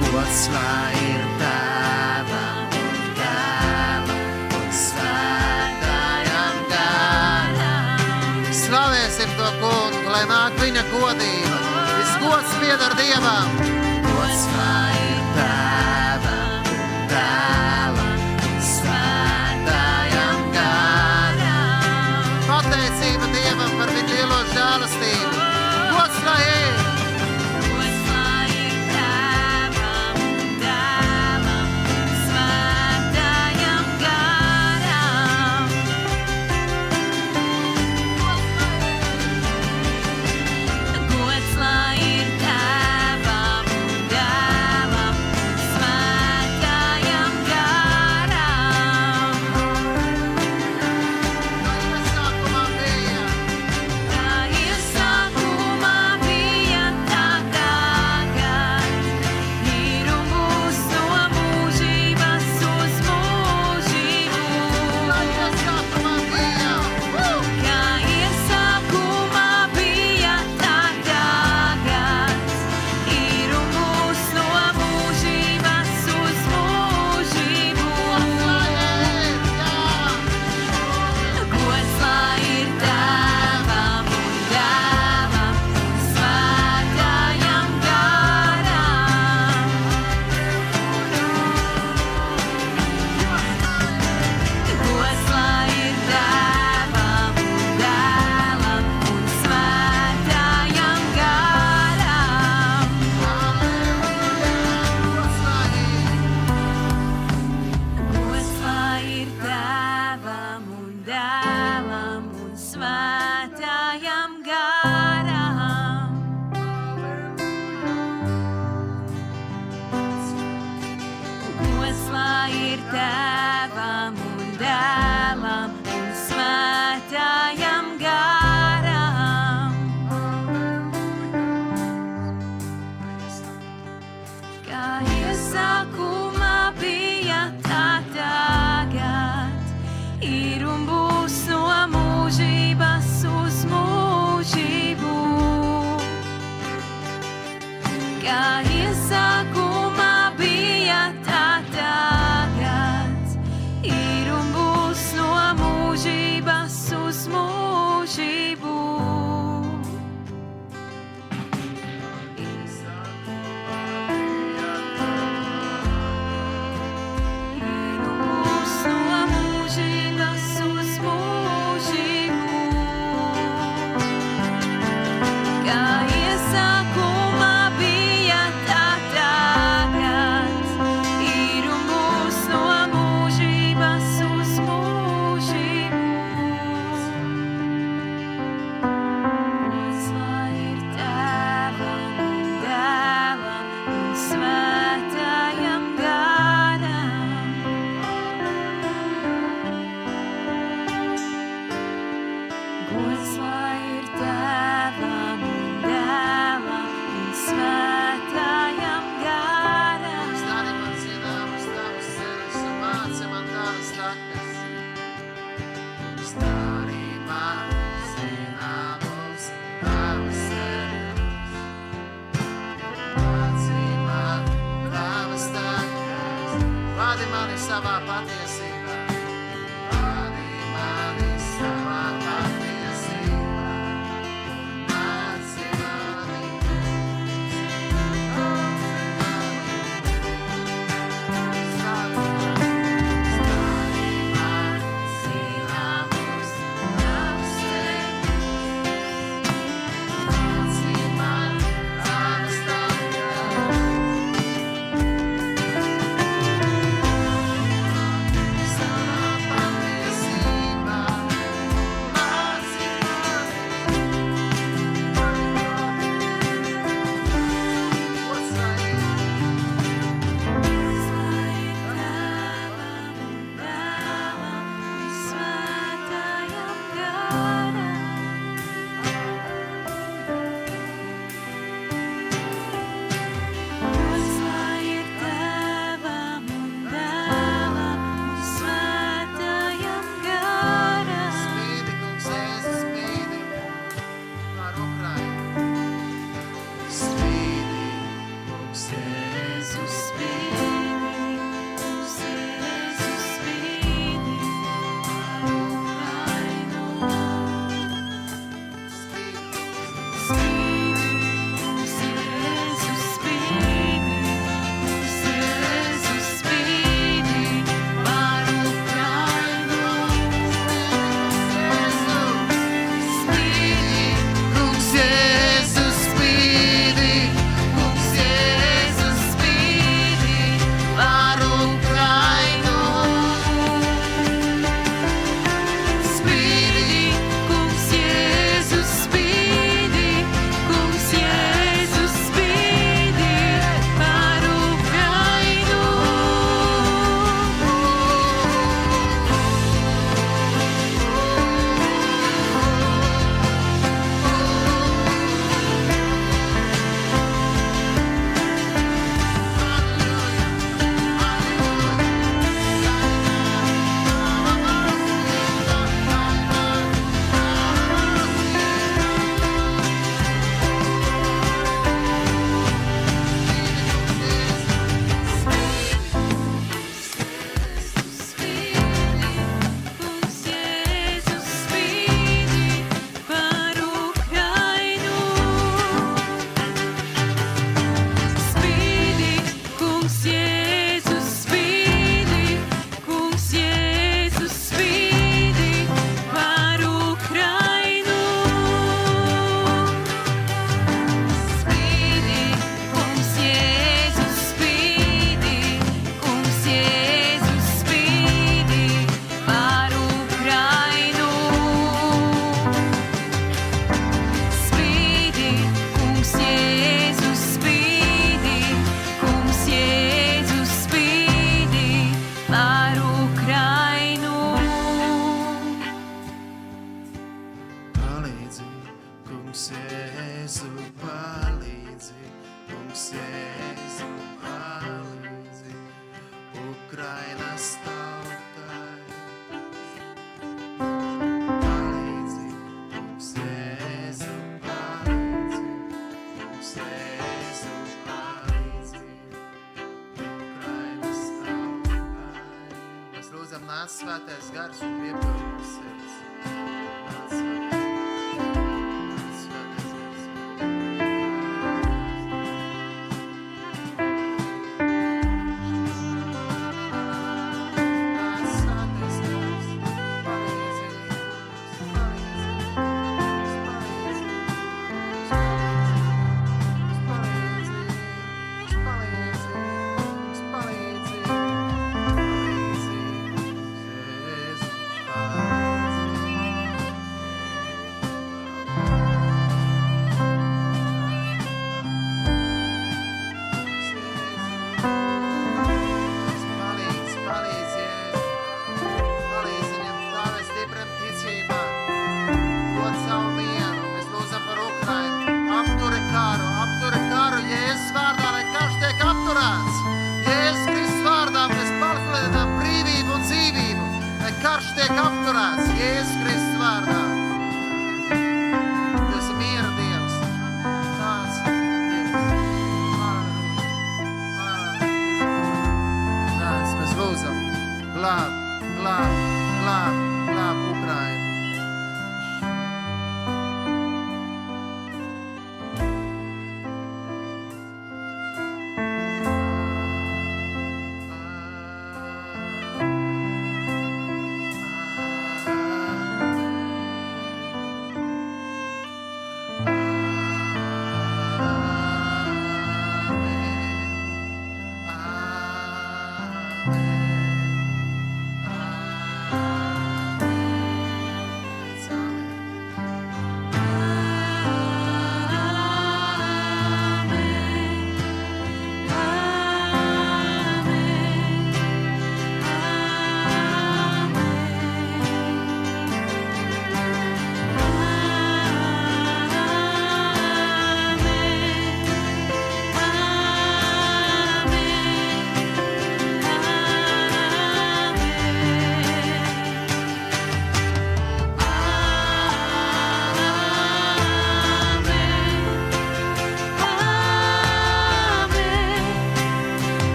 gods lai ir tēvam un dēlam un svētājam garam. Slavēsim to kungu, lai nāk viņa godība. Viss gods pieder Dievam.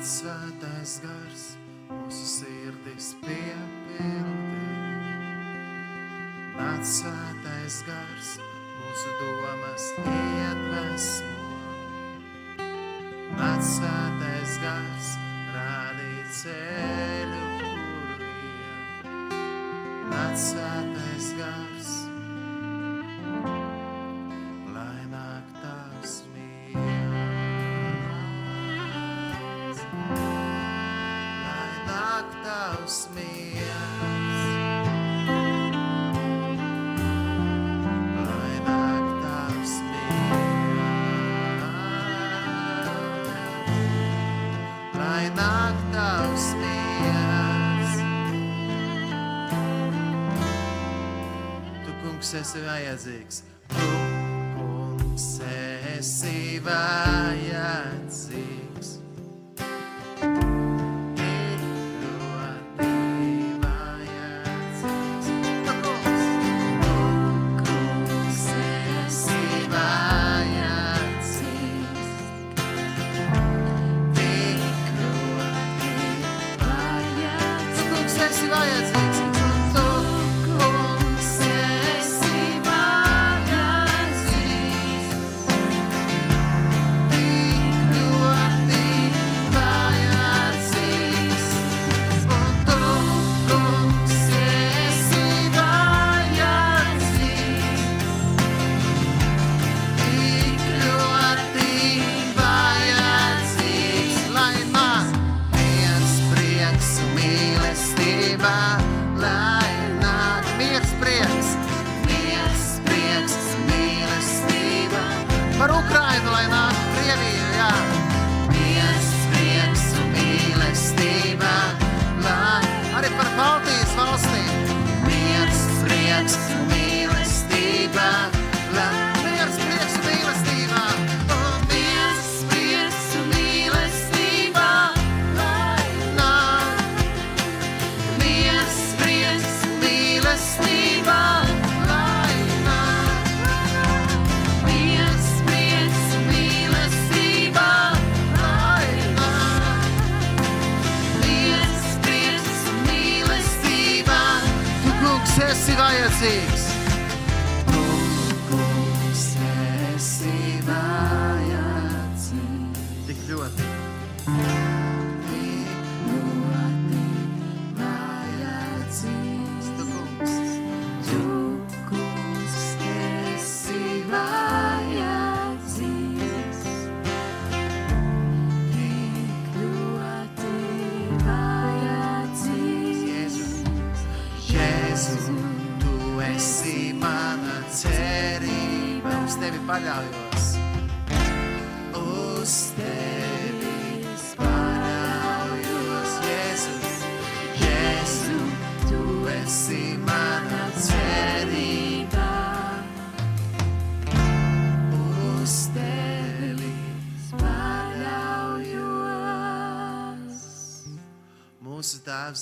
Nāc svētais gars, mūsu sirdis piepildī. Nāc svētais gars, mūsu domas iedvesmo. Nāc svētais gars, rādīt ceļu, kur vien. Nāc svētais kungs, esi vajadzīgs. Tu, kungs, esi vajadzīgs.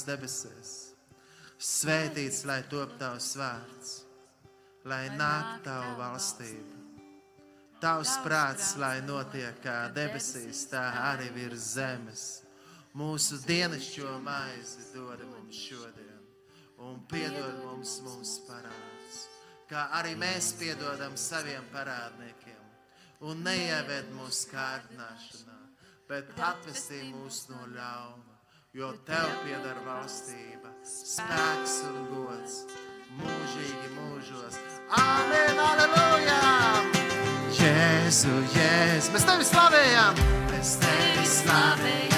debesīs. Svētīts, lai top tavs vārds, lai nāk tava valstība. Tavs prāts, lai notiek kā debesīs, tā arī virs zemes. Mūsu dienascho maizi dod mums šodien, un piedod mums mūsu parādus, kā arī mēs piedodam saviem parādniekiem. Un neieved mūsu kārdināšanā, bet atvestī mūs no ļauna jo tev pieder valstība, spēks un gods mūžīgi mūžos. Amen, aleluja! Jēzu, Jēzu, mēs tevi slavējam! Mēs tevi slavējam!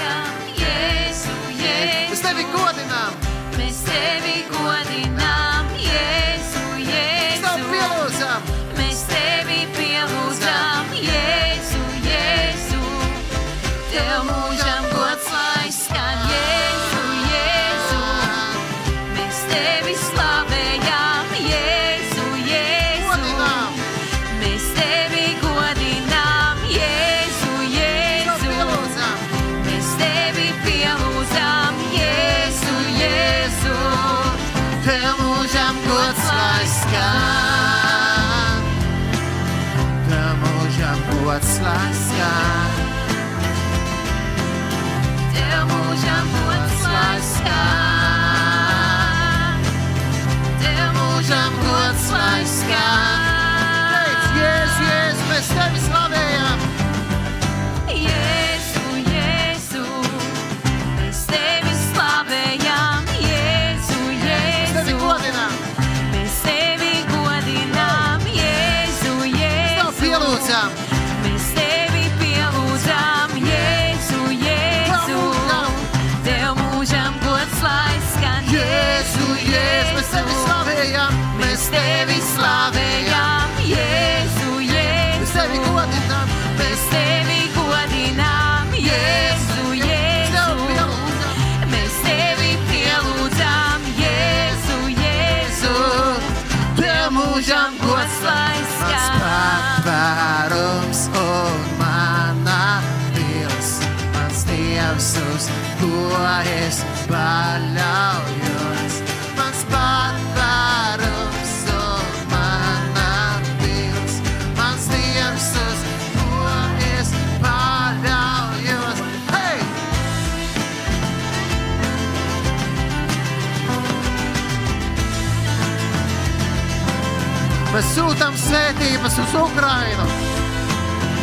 Svētības uz Ukrajinu,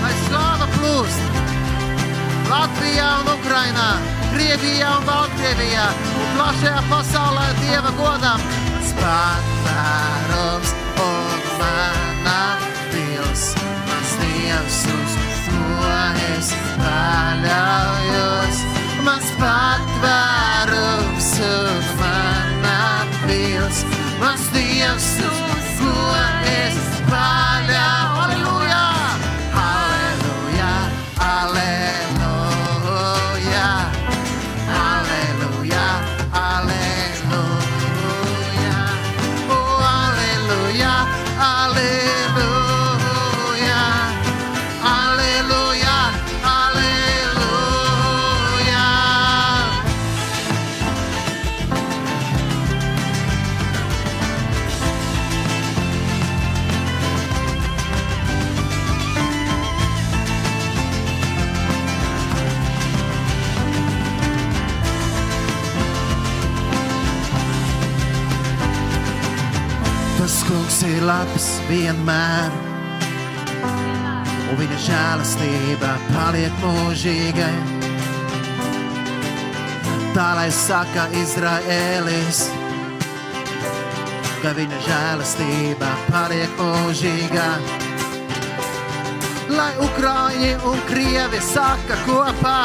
lai slāva plūst Latvijā un Ukrajinā, Krievijā un Baltkrievijā un plašajā pasaulē Dieva godam. Mans patvērums un mana pils, mans Dievs, uz ko es paļaujos. Mans patvērums un mana pils, mans Dievs, uz ko es paļaujos. valha. Aleluia, aleluia, aleluia. Labs vienmēr, un viņa žēlastība paliek mūžīgai. Tā lai saka Izraēlis, ka viņa žēlastība paliek mūžīga. Lai Ukrāņi un Krievi saka kopā,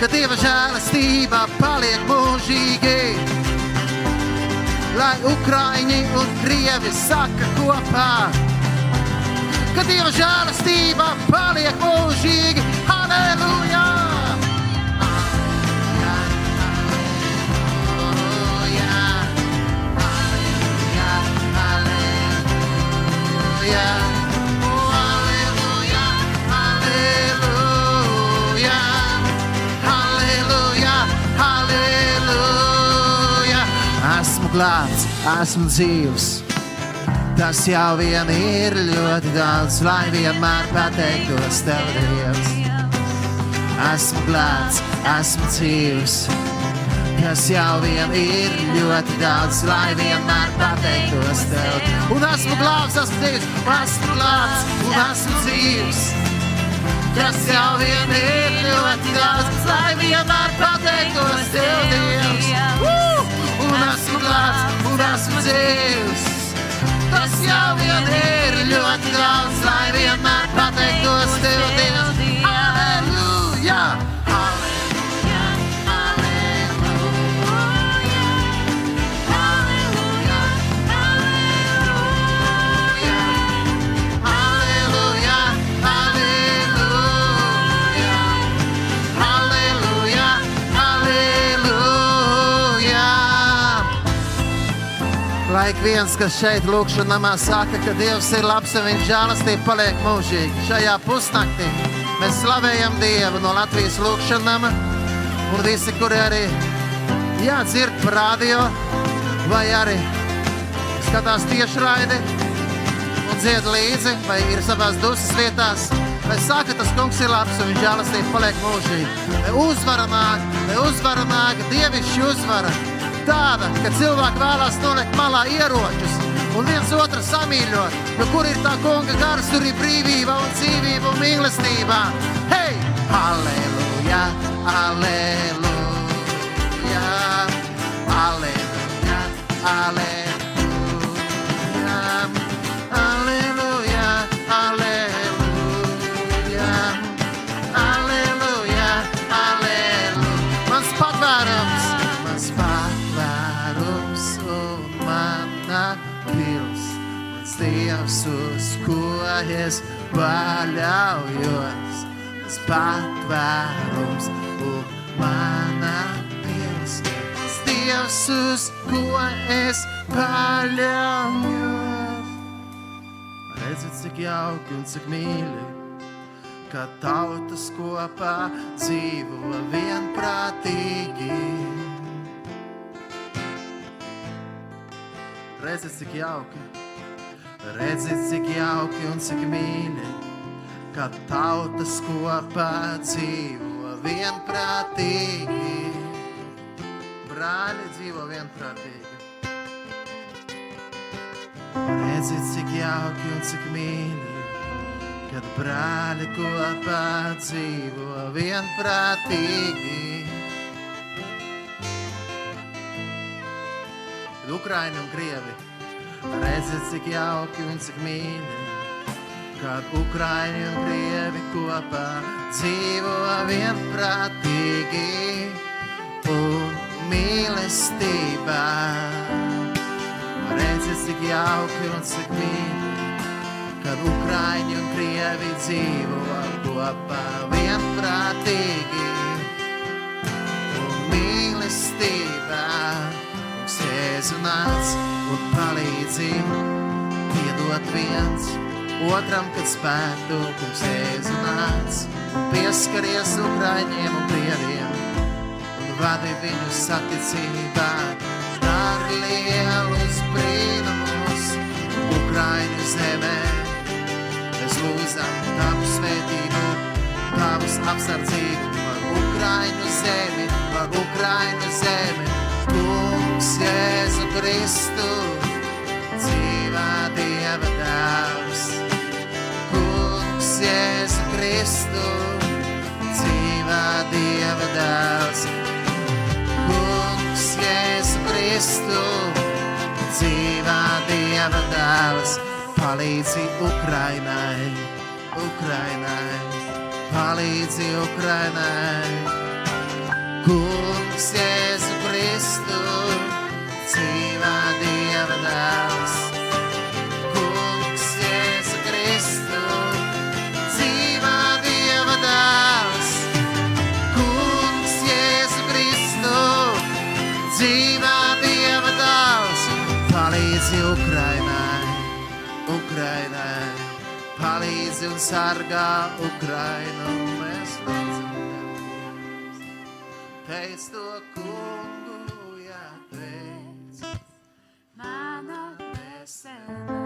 ka Dieva žēlastība paliek mūžīgi lai Ukrāņi un Krievi saka kopā, ka Dieva žēlastība paliek mūžīgi. Halleluja! Halleluja! Glābts, esmu dzīvs. Tas jau vien ir ļoti daudz, lai vienmēr pateiktos tev, Dievs. Esmu glābts, esmu dzīvs. Tas jau vien ir ļoti daudz, lai vienmēr pateiktos tev. Un esmu glābts, esmu dzīvs, esmu glābts, un esmu dzīvs. Tas jau vien ir ļoti daudz, lai vienmēr pateiktos tev, Dievs. Uh! Un esmu glābts, un esmu dzīvs. Tas jau vien ir ļoti daudz, lai vienmēr pateiktos tev, Dievs. Halleluja! Lai ik viens, kas šeit lūkšanā saka, ka Dievs ir labs un viņa žēlastība paliek mūžīgi. Šajā pusnaktī mēs slavējam Dievu no Latvijas lūkšanām, un visi, kuri arī jādzird par radio, vai arī skatās tiešraidi un dzied līdzi, vai ir savās dusmas vietās, vai saka, tas kungs ir labs un viņa žēlastība paliek mūžīgi. Vai uzvara nāk, vai uzvara nāk, dievišķi uzvara. Tāda, ka cilvēki vēlās nolikt malā ieročus un viens otru samīļot. Jo kur ir tā kunga gars, tur ir brīvība un dzīvība un mīlestība. Hei! Halleluja! Halleluja! Halleluja! Halleluja! Es paļaujos, tas patvērums un mana. Tas Dievs, uz ko es paļaujos. Redzi, cik jauki un cik mīļi, ka tautas kopā dzīvo vienprātīgi. Redzi, cik jauki, redzi, cik jauki un cik mīļi, ka tautas kopā dzīvo vienprātīgi. Brāļi dzīvo vienprātīgi. Redzi, cik jauki un cik mīļi, kad brāļi kopā dzīvo vienprātīgi. Kad Ukraini un Krievi redzi, cik jauki un cik mīļi, kad Ukraini un Krievi kopā dzīvo vienprātīgi un mīlestībā. Redzi, cik jauki un cik mīļi, kad Ukraiņi un Krievi dzīvo kopā vienprātīgi un mīlestībā. Kungs Jēzu nāc un palīdzi piedot viens otram, kad spētu. Kungs Jēzu nāc un pieskaries Ukraiņiem un Krieviem un vadi viņus saticībā. Dar lielus brīnumus Ukraiņu zemē. Mēs lūdzam tavu svētību, tavus apsardzību par Ukraiņu zemi, par Ukraiņu zemi. Kungs Jēzu Kristu, dzīvā Dieva dāvs. Kungs Jēzu Kristu, dzīvā Dieva dāvs. Kungs Jēzu Kristu, dzīvā Dieva dēls, palīdzi Ukrainai, Ukrainai, palīdzi Ukrainai. Kungs Jēzu Kristu, dzīvā Dieva dēls. Kungs Jēzu Kristu, dzīvā Dieva dēls. Kungs Jēzu Kristu, dzīvā Dieva dēls, palīdzi Ukrainai, Ukrainai, palīdzi un sargā Ukrainu. Mēs lūdzam teic to kungu, Mana dvēsele,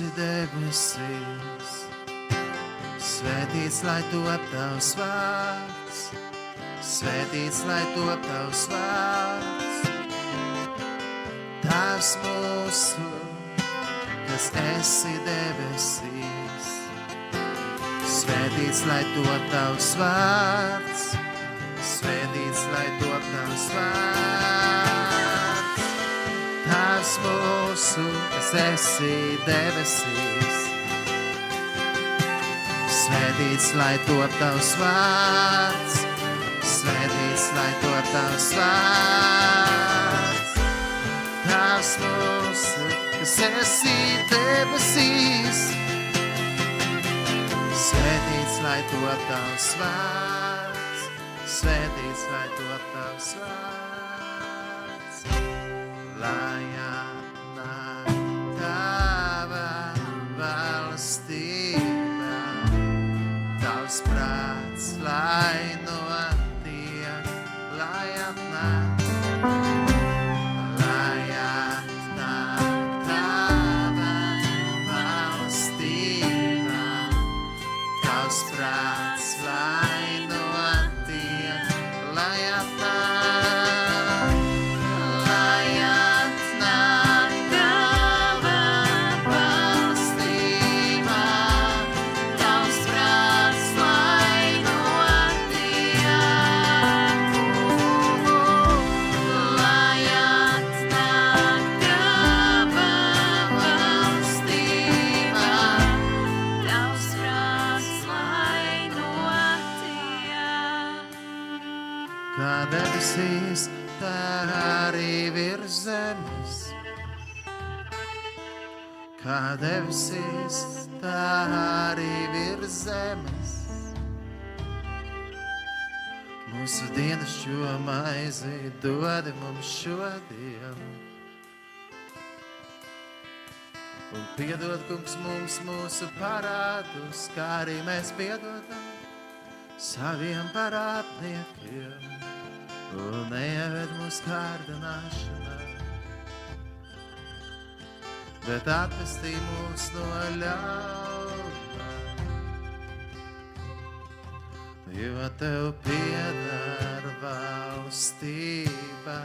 esi debesīs, svētīts lai top tavs vārds, svētīts lai top tavs vārds. Tēvs mūsu, kas esi debesīs, svētīts lai top tavs vārds, svētīts lai top tavs vārds. Tēvs mūsu, kas esi debesīs. Svētīts, lai to tavs vārds, svētīts, lai to tavs vārds. Tēvs mūsu, kas esi debesīs. Svētīts, lai to tavs vārds, svētīts, lai to tavs vārds valstībā tavs prāts, lai no kā debesīs, tā arī virs zemes. Mūsu dienas šo maizi dod mums šodien. Un piedod, kungs, mums mūsu parādus, kā arī mēs piedodam saviem parādniekiem. Un neieved mūsu kārdināšanā bet atpestī mūs no ļaunā, jo Tev piedar valstība.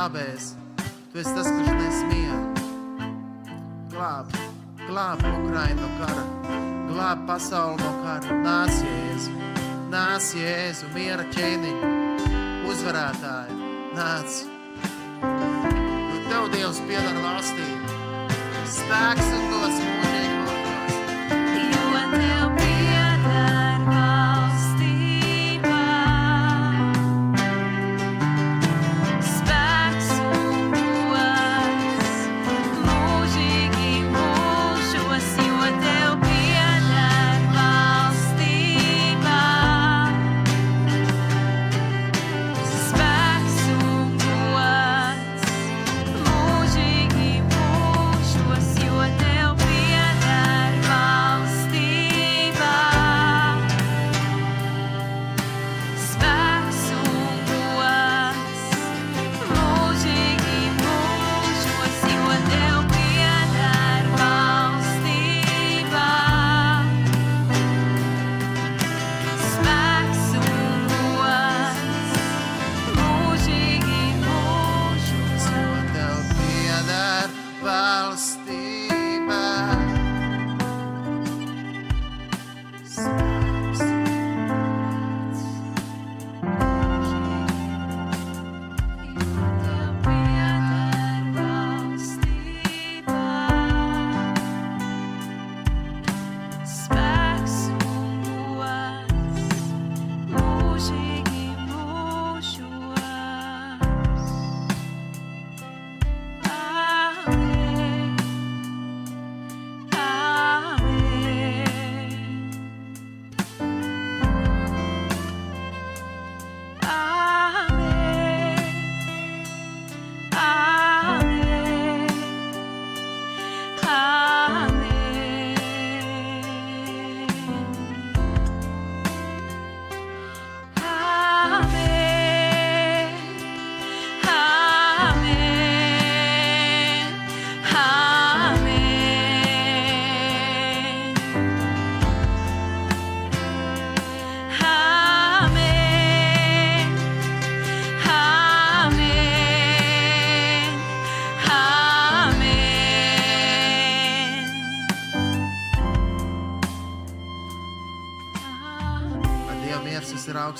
Sabes.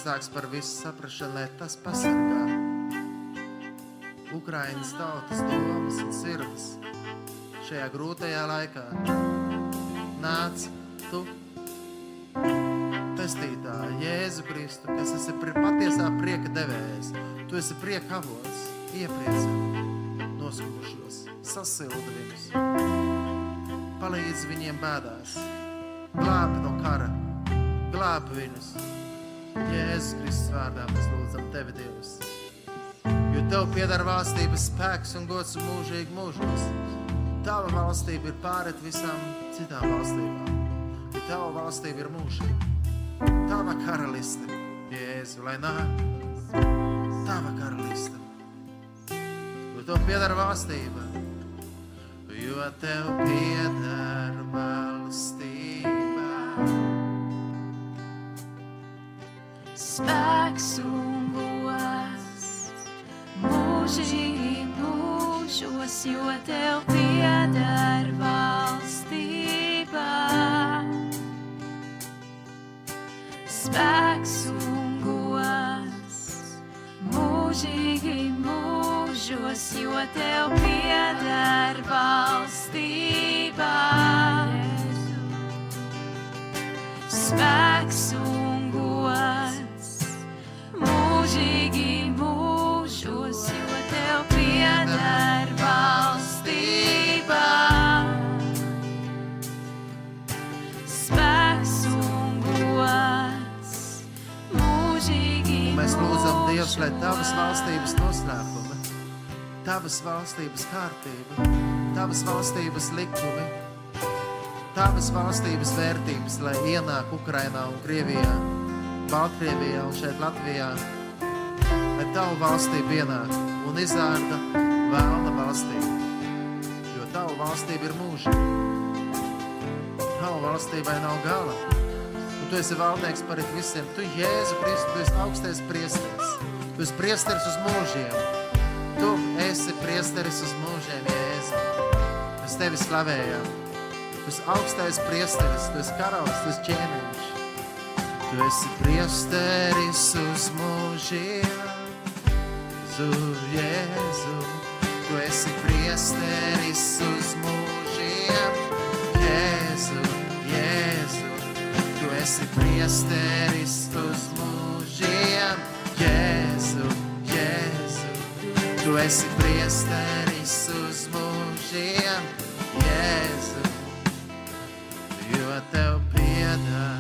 Augstāks par visu saprašanu, lai tas pasargā Ukraiņas tautas domas un sirds šajā grūtajā laikā. Nāc, tu, pestītāji, Jēzu Kristu, kas esi patiesā prieka devējs. Tu esi prieka avots, iepriecini noskušos, sasildi viņus, palīdz viņiem bēdās, glābi no kara, glābi viņus. Jēzus Kristus vārdā mēs lūdzam tevi, Dievs. Jo tev pieder valstības spēks un gods mūžīgi mūžos. Tava valstība ir pārēt visām citām valstībām. Jo tava valstība ir mūžīga. Tava karaliste, Jēzu, lai nāk. Tava karaliste. Jo tev pieder valstība. Jo tev pieder valstība. Spēks un gods mūžīgi mūžos, jo tev pieder valstība. Spēks un gods mūžīgi mūžos, jo tev pieder valstība. Spēks un gods mūžīgi mūžos, jo tev pieder valstība. Spēks un gods. Mūžīgi Un mēs lūdzam Dievs, lai tavas valstības noslēpumi, tavas valstības kārtība, tavas valstības likumi, tavas valstības vērtības, lai ienāk Ukrainā un Krievijā, Baltkrievijā un šeit Latvijā, lai tavu valstību ienāk un izārda vēlna valstību, jo tavu valstība ir mūžīga. Tavu valstībai nav gala. Un tu esi valdnieks par visiem. Tu, Jēzu Kristu, tu esi augstais priesteris. Tu esi priesteris uz mūžiem. Tu esi priesteris uz mūžiem, Jēzu. Mēs tevi slavējam. Tu esi augstais priesteris, tu esi karalis, tu esi ķēniņš. Tu esi priesteris uz mūžiem, Jēzu, Jēzu. Tu esi priesteris uz mūžiem, Jēzu, Jēzu. Tu esi priesteris uz mūžiem, Jēzu, Jēzu. Tu esi priesteris uz mūžiem, Jēzu, jo Tev piedā.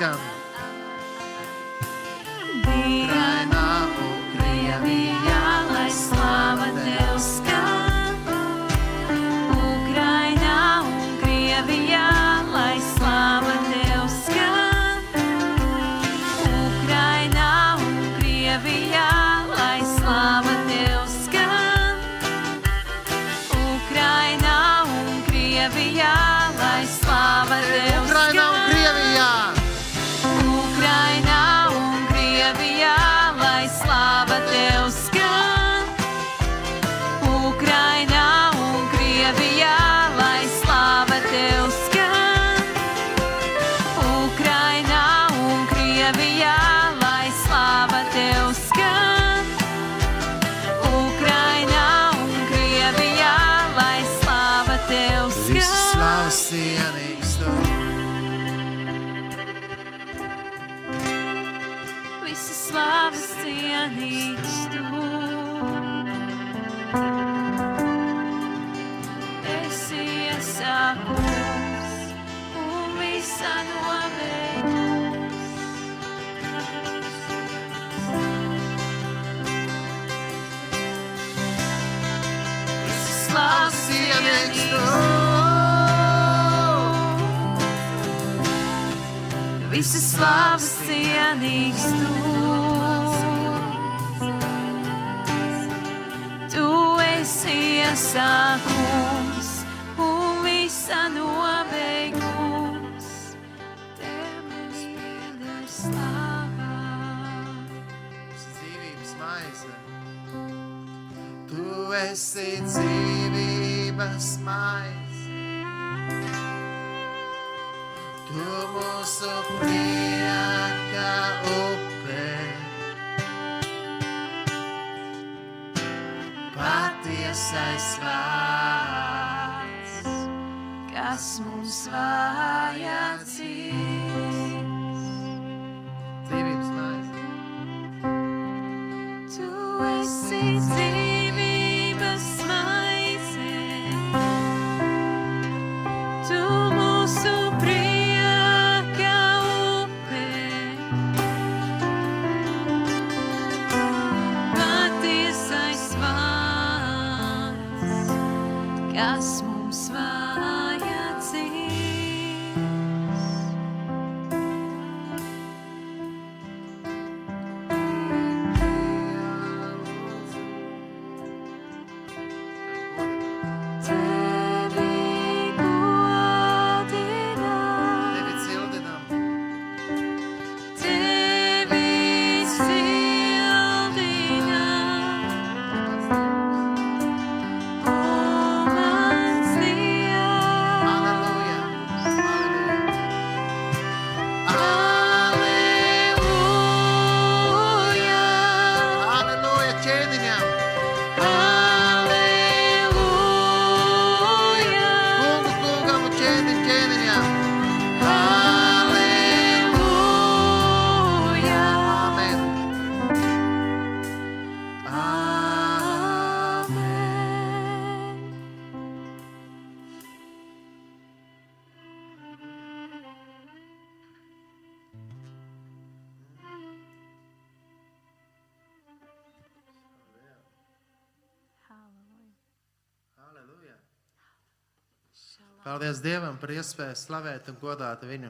scam. Paldies Dievam par iespēju slavēt un godāt viņu.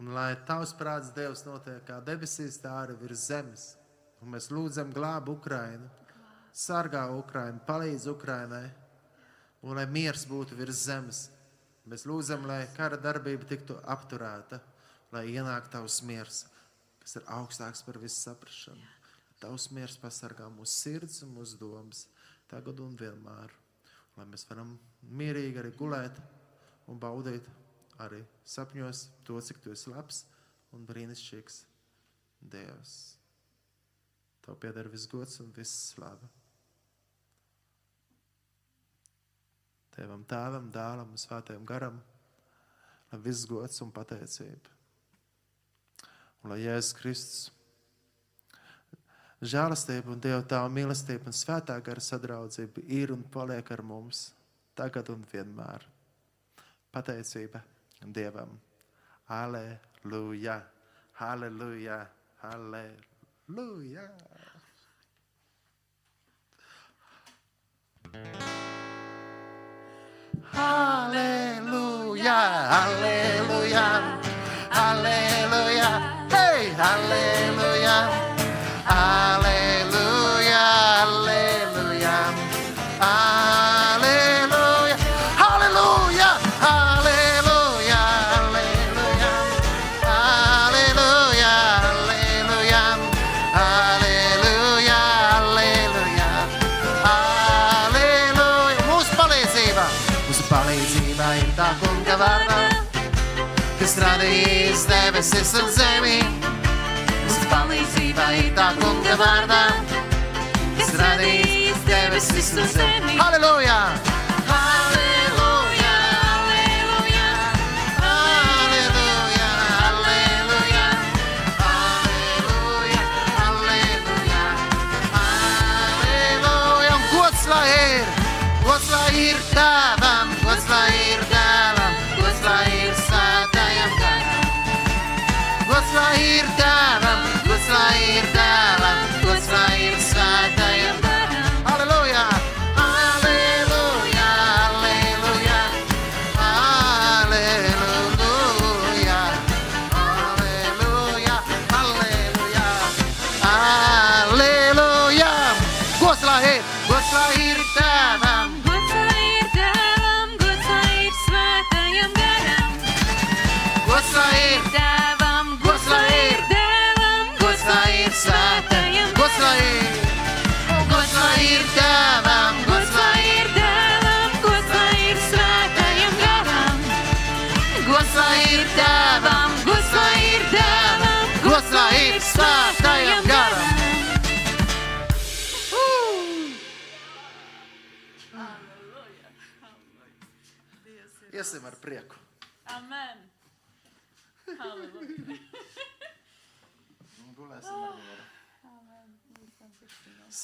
Un lai tavs prāts Dievs notiek kā debesīs, tā arī virs zemes. Un mēs lūdzam glābu Ukrainu, sargā Ukrainu, palīdz Ukrainai. Un lai miers būtu virs zemes. Mēs lūdzam, lai kara darbība tiktu apturēta, lai ienāk tavs miers, kas ir augstāks par visu saprašanu. Tavs miers pasargā mūsu sirds un mūsu domas, tagad un vienmēr. Lai mēs varam mierīgi arī gulēt un baudīt arī sapņos to, cik tu esi labs un brīnišķīgs Dievs. Tev pieder viss gods un viss slava. Tēvam, tēvam, dēlam un svētajam garam, lai viss gods un pateicība. Un lai Jēzus Kristus žēlastība un Dieva tā mīlestība un svētā gara sadraudzība ir un paliek ar mums tagad un vienmēr. Pateicība Dievam. Aleluja! Aleluja! Aleluja! Aleluja! Aleluja! Aleluja! Debesis un zemi. Mūsu palīdzība ir tā kunga vārdā, kas radījis debesis un zemi. Halleluja! Halleluja!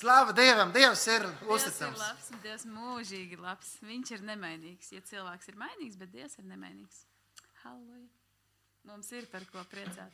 Slāva Dievam! Dievs ir Dievs ir uzticams! labs, Dievs mūžīgi labs. Viņš ir nemainīgs. Ja cilvēks ir mainīgs, bet Dievs ir nemainīgs. Halleluja. Mums ir par ko priecāt.